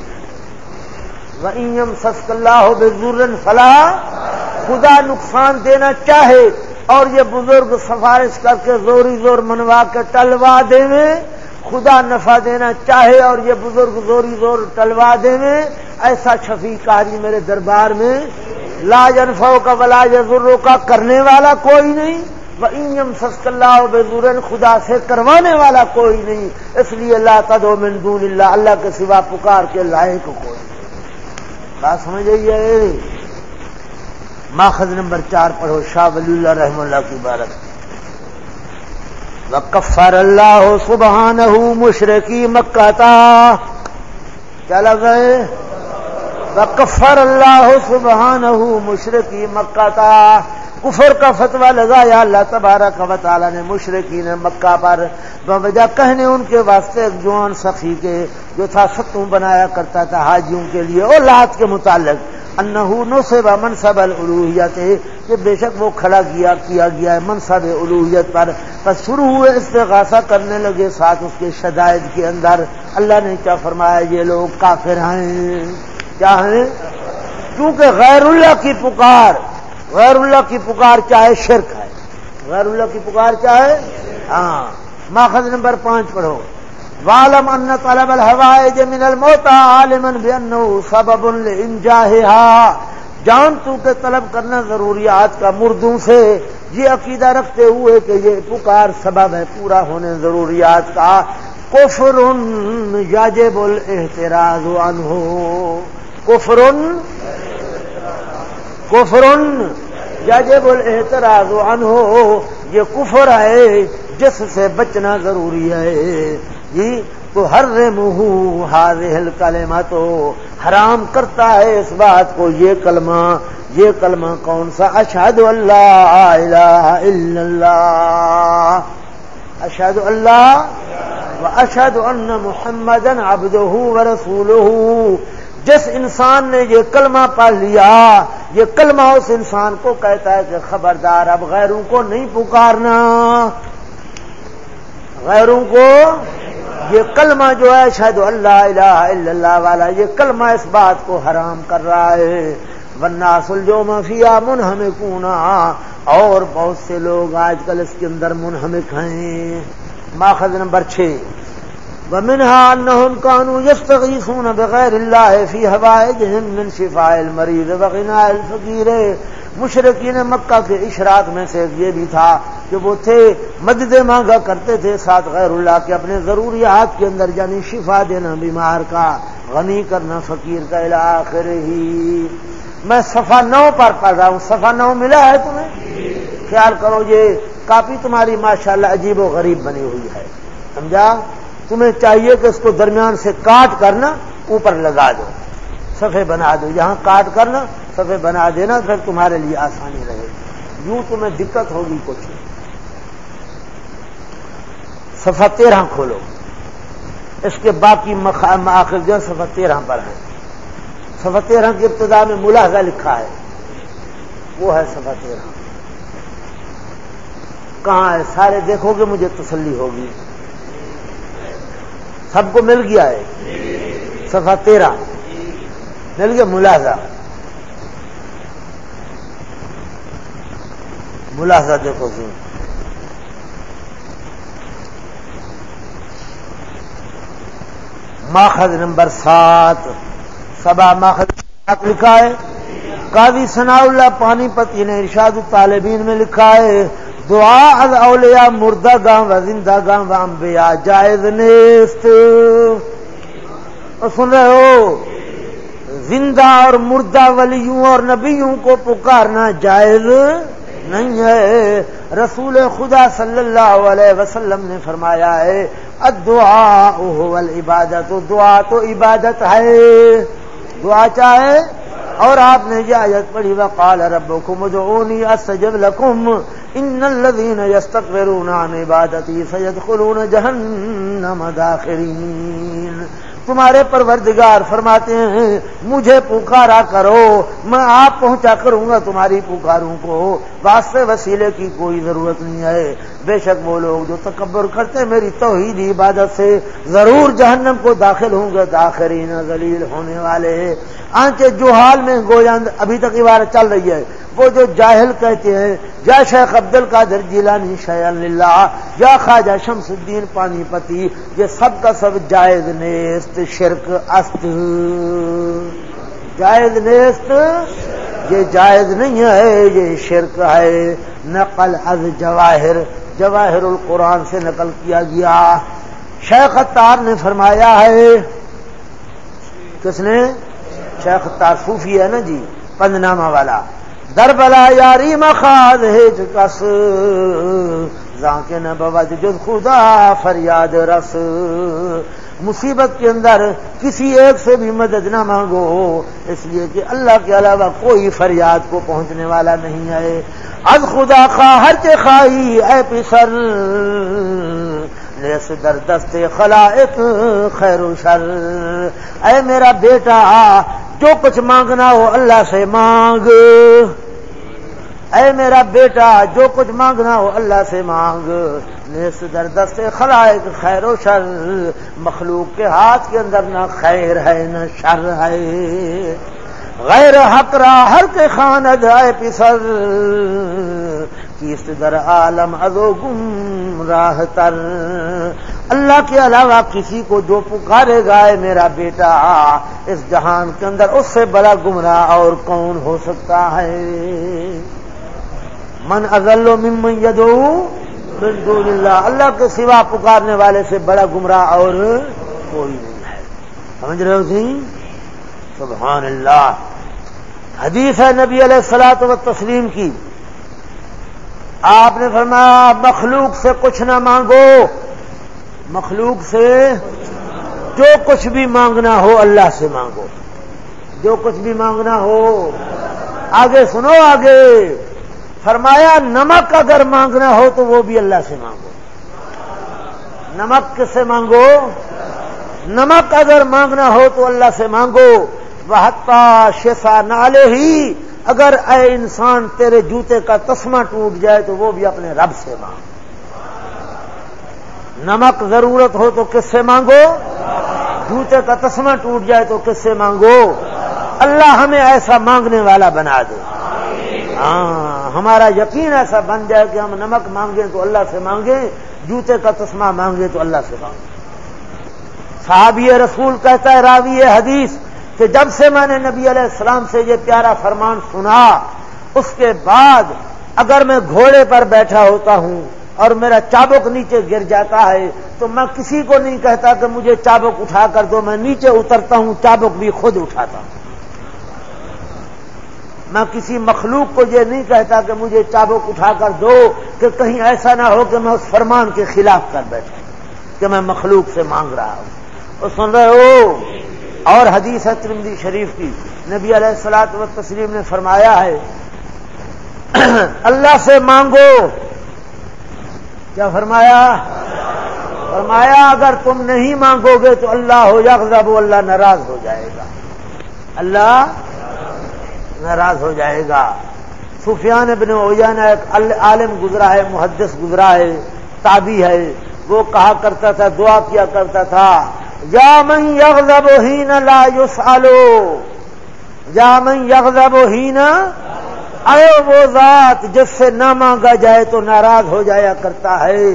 S1: سسک اللہ ہو فلاح خدا نقصان دینا چاہے اور یہ بزرگ سفارش کر کے زوری زور منوا کے ٹلوا دے خدا نفع دینا چاہے اور یہ بزرگ زوری زور ٹلوا دے ایسا شفیع کاری میرے دربار میں لا جنفو کا ولا ضرور کا کرنے والا کوئی نہیں۔ وہ سسک اللہ بے خدا سے کروانے والا کوئی نہیں۔ اس لیے اللہ تدو من دون اللہ اللہ کے سوا پکار کے لائق کوئی بات سمجھ آئیے ماخذ نمبر چار پڑھو، شاہ ولی اللہ رحم اللہ کی عبارت۔ وکفر اللہ سبحان مشرقی مکہ کیا لگ رہے وکفر اللہ سبحان مشرقی مکہ کفر کا فتوا لگایا اللہ تبارک و تعالی نے مشرقین مکہ پر بجا کہنے ان کے واسطے ایک جوان سخی کے جو تھا ستوں بنایا کرتا تھا حاجیوں کے لیے اور لات کے متعلق، انہو نو سے منصب الوحیت کہ بے شک وہ کھڑا کیا کیا گیا ہے منصب الوحیت پر۔ بس شروع ہوئے، استغاثہ کرنے لگے ساتھ اس کے شدائد کے اندر۔ اللہ نے کیا فرمایا، یہ لوگ کافر ہیں۔ کیا ہیں؟ کیونکہ غیر اللہ کی پکار غیر اللہ کی پکار چاہے شرک ہے۔ غیر اللہ کی پکار چاہے؟ ہاں۔ ماخذ نمبر پانچ پڑھو۔ والم ان طلب الحوائج من الموتا عالما بانه سبب لانجاهها جان تو کے طلب کرنا ضروریات کا مردوں سے۔ یہ عقیدہ رکھتے ہوئے کہ یہ پکار سبب ہے، پورا ہونے ضروریات کا۔ کفر یاجب الاحتراز عنہ۔ کفر کفر یاجب الاحتراز عنہ، یہ کفر ہے، جس سے بچنا ضروری ہے۔ جی تو ہر منہ حاضل کلمہ تو حرام کرتا ہے اس بات کو۔ یہ کلمہ یہ کلمہ کون سا؟ اشد اللہ الہ الا اللہ۔ اشد اللہ اشد ان محمد ابد رسول جس انسان نے یہ کلمہ پڑھ لیا، یہ کلمہ اس انسان کو کہتا ہے کہ خبردار، اب غیروں کو نہیں پکارنا۔ غیروں کو یہ کلمہ جو ہے شاید اللہ الہ الا اللہ والا، یہ کلمہ اس بات کو حرام کر رہا ہے۔ ورنہ سلجو مفیا منہمک کونا اور بہت سے لوگ آج کل اس کے اندر منہمک ہیں۔ ماخذ نمبر چھ۔ ومنها انهم كانوا يستغيثون بغير الله في هوائجهم من شفاء المريض وغناء الفقير. مشرقین مکہ کے اشراق میں سے یہ بھی تھا کہ وہ تھے، مدد مانگا کرتے تھے ساتھ غیر اللہ کے اپنے ضروریات کے اندر یعنی شفا دینا بیمار کا، غنی کرنا فقیر کا علاقر ہی۔ میں صفا نو پر پڑھ رہا ہوں۔ صفا نو ملا ہے تمہیں؟ خیال کرو یہ کاپی تمہاری ماشاءاللہ عجیب و غریب بنی ہوئی ہے۔ سمجھا؟ تمہیں چاہیے کہ اس کو درمیان سے کاٹ کرنا، اوپر لگا دو۔ سفے بنا دو، یہاں کاٹ کرنا سفے بنا دینا، پھر تمہارے لیے آسانی رہے گی۔ یوں تمہیں دقت ہوگی کچھ۔ سفا تیرہ کھولو۔ اس کے باقی آخر جو سفا تیرہ پر ہے سفا تیرہ کی ابتدا میں ملاحظہ لکھا ہے۔ وہ ہے سفا تیرہ۔ کہاں ہے؟ سارے دیکھو گے، مجھے تسلی ہوگی۔ سب کو مل گیا ہے۔ صفحہ تیرہ۔ مل گیا ملازہ ملازہ دیکھو سی ماخذ نمبر سات۔ سبا ماخذ لکھا ہے۔ قاضی ثناء اللہ پانی پتی یعنی نے ارشاد الطالبین میں لکھا ہے۔ دعا از اولیاء مردہ گاں و زندہ گاں و انبیاء جائز نیست۔ سن رہے ہو؟ زندہ اور مردہ ولیوں اور نبیوں کو پکارنا جائز نہیں ہے۔ رسول خدا صلی اللہ علیہ وسلم نے فرمایا ہے دعا عبادت دعا تو عبادت ہے۔ دعا چاہے اور آپ نے یہ آیت پڑھی، وقال ربكم ادعوني استجب لكم ان الذين يستكبرون عن عبادتي سيدخلون جهنم داخرين۔ تمہارے پروردگار فرماتے ہیں، مجھے پکارا کرو، میں آپ پہنچا کروں گا تمہاری پکاروں کو۔ واسطے وسیلے کی کوئی ضرورت نہیں ہے۔ بے شک وہ لوگ جو تکبر کرتے میری توحید عبادت سے ضرور جہنم کو داخل ہوں گے، داخرین ذلیل ہونے والے آنچے جو حال میں گوجند ابھی تک عبارت چل رہی ہے، وہ جو جاہل کہتے ہیں، یا شیخ عبد القادر جیلانی شہ اللہ یا خواجہ شمس الدین پانی پتی یہ سب کا سب جائز نیست، شرک است۔ جائز نیست؟ یہ جائز نہیں ہے، یہ شرک ہے۔ نقل از جواہر۔ جواہر القرآن سے نقل کیا گیا۔ شیخ اتار نے فرمایا ہے، کس نے؟ شیخ اتار صوفی ہے نا جی پندنامہ والا۔ در بلا یاری مخاد ہج کس کے نہ بوج خدا فریاد رس۔ مصیبت کے اندر کسی ایک سے بھی مدد نہ مانگو، اس لیے کہ اللہ کے علاوہ کوئی فریاد کو پہنچنے والا نہیں ہے۔ از خدا خواہر کے خواہی اے پسر لیس در دست خلائق، خیر و شر۔ اے میرا بیٹا، جو کچھ مانگنا ہو اللہ سے مانگ۔ اے میرا بیٹا، جو کچھ مانگنا ہو اللہ سے مانگ۔ نیس در دست خلائق، خیر و شر۔ مخلوق کے ہاتھ کے اندر نہ خیر ہے، نہ شر ہے۔ غیر حق ہر کے خاند ہے پسر۔ کس در عالم ادو گم راہ تر۔ اللہ کے علاوہ کسی کو جو پکارے گا میرا بیٹا۔ اس جہان کے اندر اس سے بڑا گمراہ اور کون ہو سکتا ہے؟ من ازل و ممن یدو دون اللہ اللہ کے سوا پکارنے والے سے بڑا گمراہ اور کوئی نہیں ہے۔ سمجھ رہے ہو سی سبحان اللہ۔ حدیث ہے نبی علیہ السلاط و تسلیم کی۔ آپ نے فرمایا، مخلوق سے کچھ نہ مانگو۔ مخلوق سے جو کچھ بھی مانگنا ہو، اللہ سے مانگو۔ جو کچھ بھی مانگنا ہو، آگے سنو آگے۔ فرمایا نمک اگر مانگنا ہو تو وہ بھی اللہ سے مانگو۔ نمک کس سے مانگو؟ نمک اگر مانگنا ہو تو اللہ سے مانگو۔ وہ شیسا نالے ہی اگر اے انسان تیرے جوتے کا تسمہ ٹوٹ جائے تو وہ بھی اپنے رب سے مانگو۔ نمک ضرورت ہو تو کس سے مانگو؟ جوتے کا تسمہ ٹوٹ جائے تو کس سے مانگو؟ اللہ ہمیں ایسا مانگنے والا بنا دے۔ ہاں ہمارا یقین ایسا بن جائے کہ ہم نمک مانگیں تو اللہ سے مانگیں، جوتے کا تسمہ مانگے تو اللہ سے مانگیں۔ صحابی رسول کہتا ہے، راوی حدیث، کہ جب سے میں نے نبی علیہ السلام سے یہ پیارا فرمان سنا، اس کے بعد اگر میں گھوڑے پر بیٹھا ہوتا ہوں اور میرا چابک نیچے گر جاتا ہے، تو میں کسی کو نہیں کہتا کہ مجھے چابک اٹھا کر دو، میں نیچے اترتا ہوں، چابک بھی خود اٹھاتا ہوں۔ میں کسی مخلوق کو یہ نہیں کہتا کہ مجھے چابک اٹھا کر دو کہ کہیں ایسا نہ ہو کہ میں اس فرمان کے خلاف کر بیٹھا کہ میں مخلوق سے مانگ رہا ہوں۔ وہ سن رہے ہو؟ اور حدیث ہے ترمدی شریف کی۔ نبی علیہ السلاط و تسلیم نے فرمایا ہے، اللہ سے مانگو۔ کیا فرمایا؟ فرمایا، اگر تم نہیں مانگو گے تو اللہ ہو جائے وہ اللہ ناراض ہو جائے گا۔ اللہ ناراض ہو جائے گا۔ سفیان ابن اوجانا ایک عالم گزرا ہے، محدث گزرا ہے تابی ہے۔ وہ کہا کرتا تھا، دعا کیا کرتا تھا، یا من یغضب ہین لا یسالو یا من یغضب ہین اے وہ ذات جس سے نہ مانگا جائے تو ناراض ہو جایا کرتا ہے۔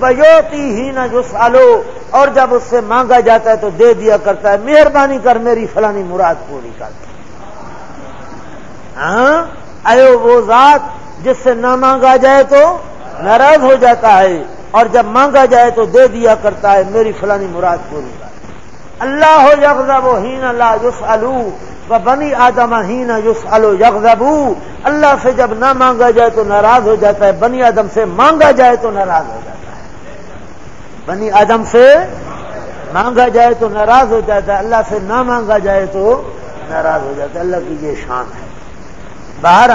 S1: بجوتی ہی نہ جو سالو اور جب اس سے مانگا جاتا ہے تو دے دیا کرتا ہے، مہربانی کر میری فلانی مراد پوری کر۔ ہاں؟ اے وہ ذات جس سے نہ مانگا جائے تو ناراض ہو جاتا ہے اور جب مانگا جائے تو دے دیا کرتا ہے، میری فلانی مراد پوری اللہ ہو جگہ ہین اللہ یوس بنی آدم ہین یوس الو اللہ سے جب نہ مانگا جائے تو ناراض ہو جاتا ہے، بنی آدم سے مانگا جائے تو ناراض ہو جاتا ہے۔ بنی آدم سے مانگا جائے تو ناراض ہو جاتا ہے، اللہ سے نہ مانگا جائے تو ناراض ہو جاتا ہے۔ اللہ کی یہ شان ہے۔ باہر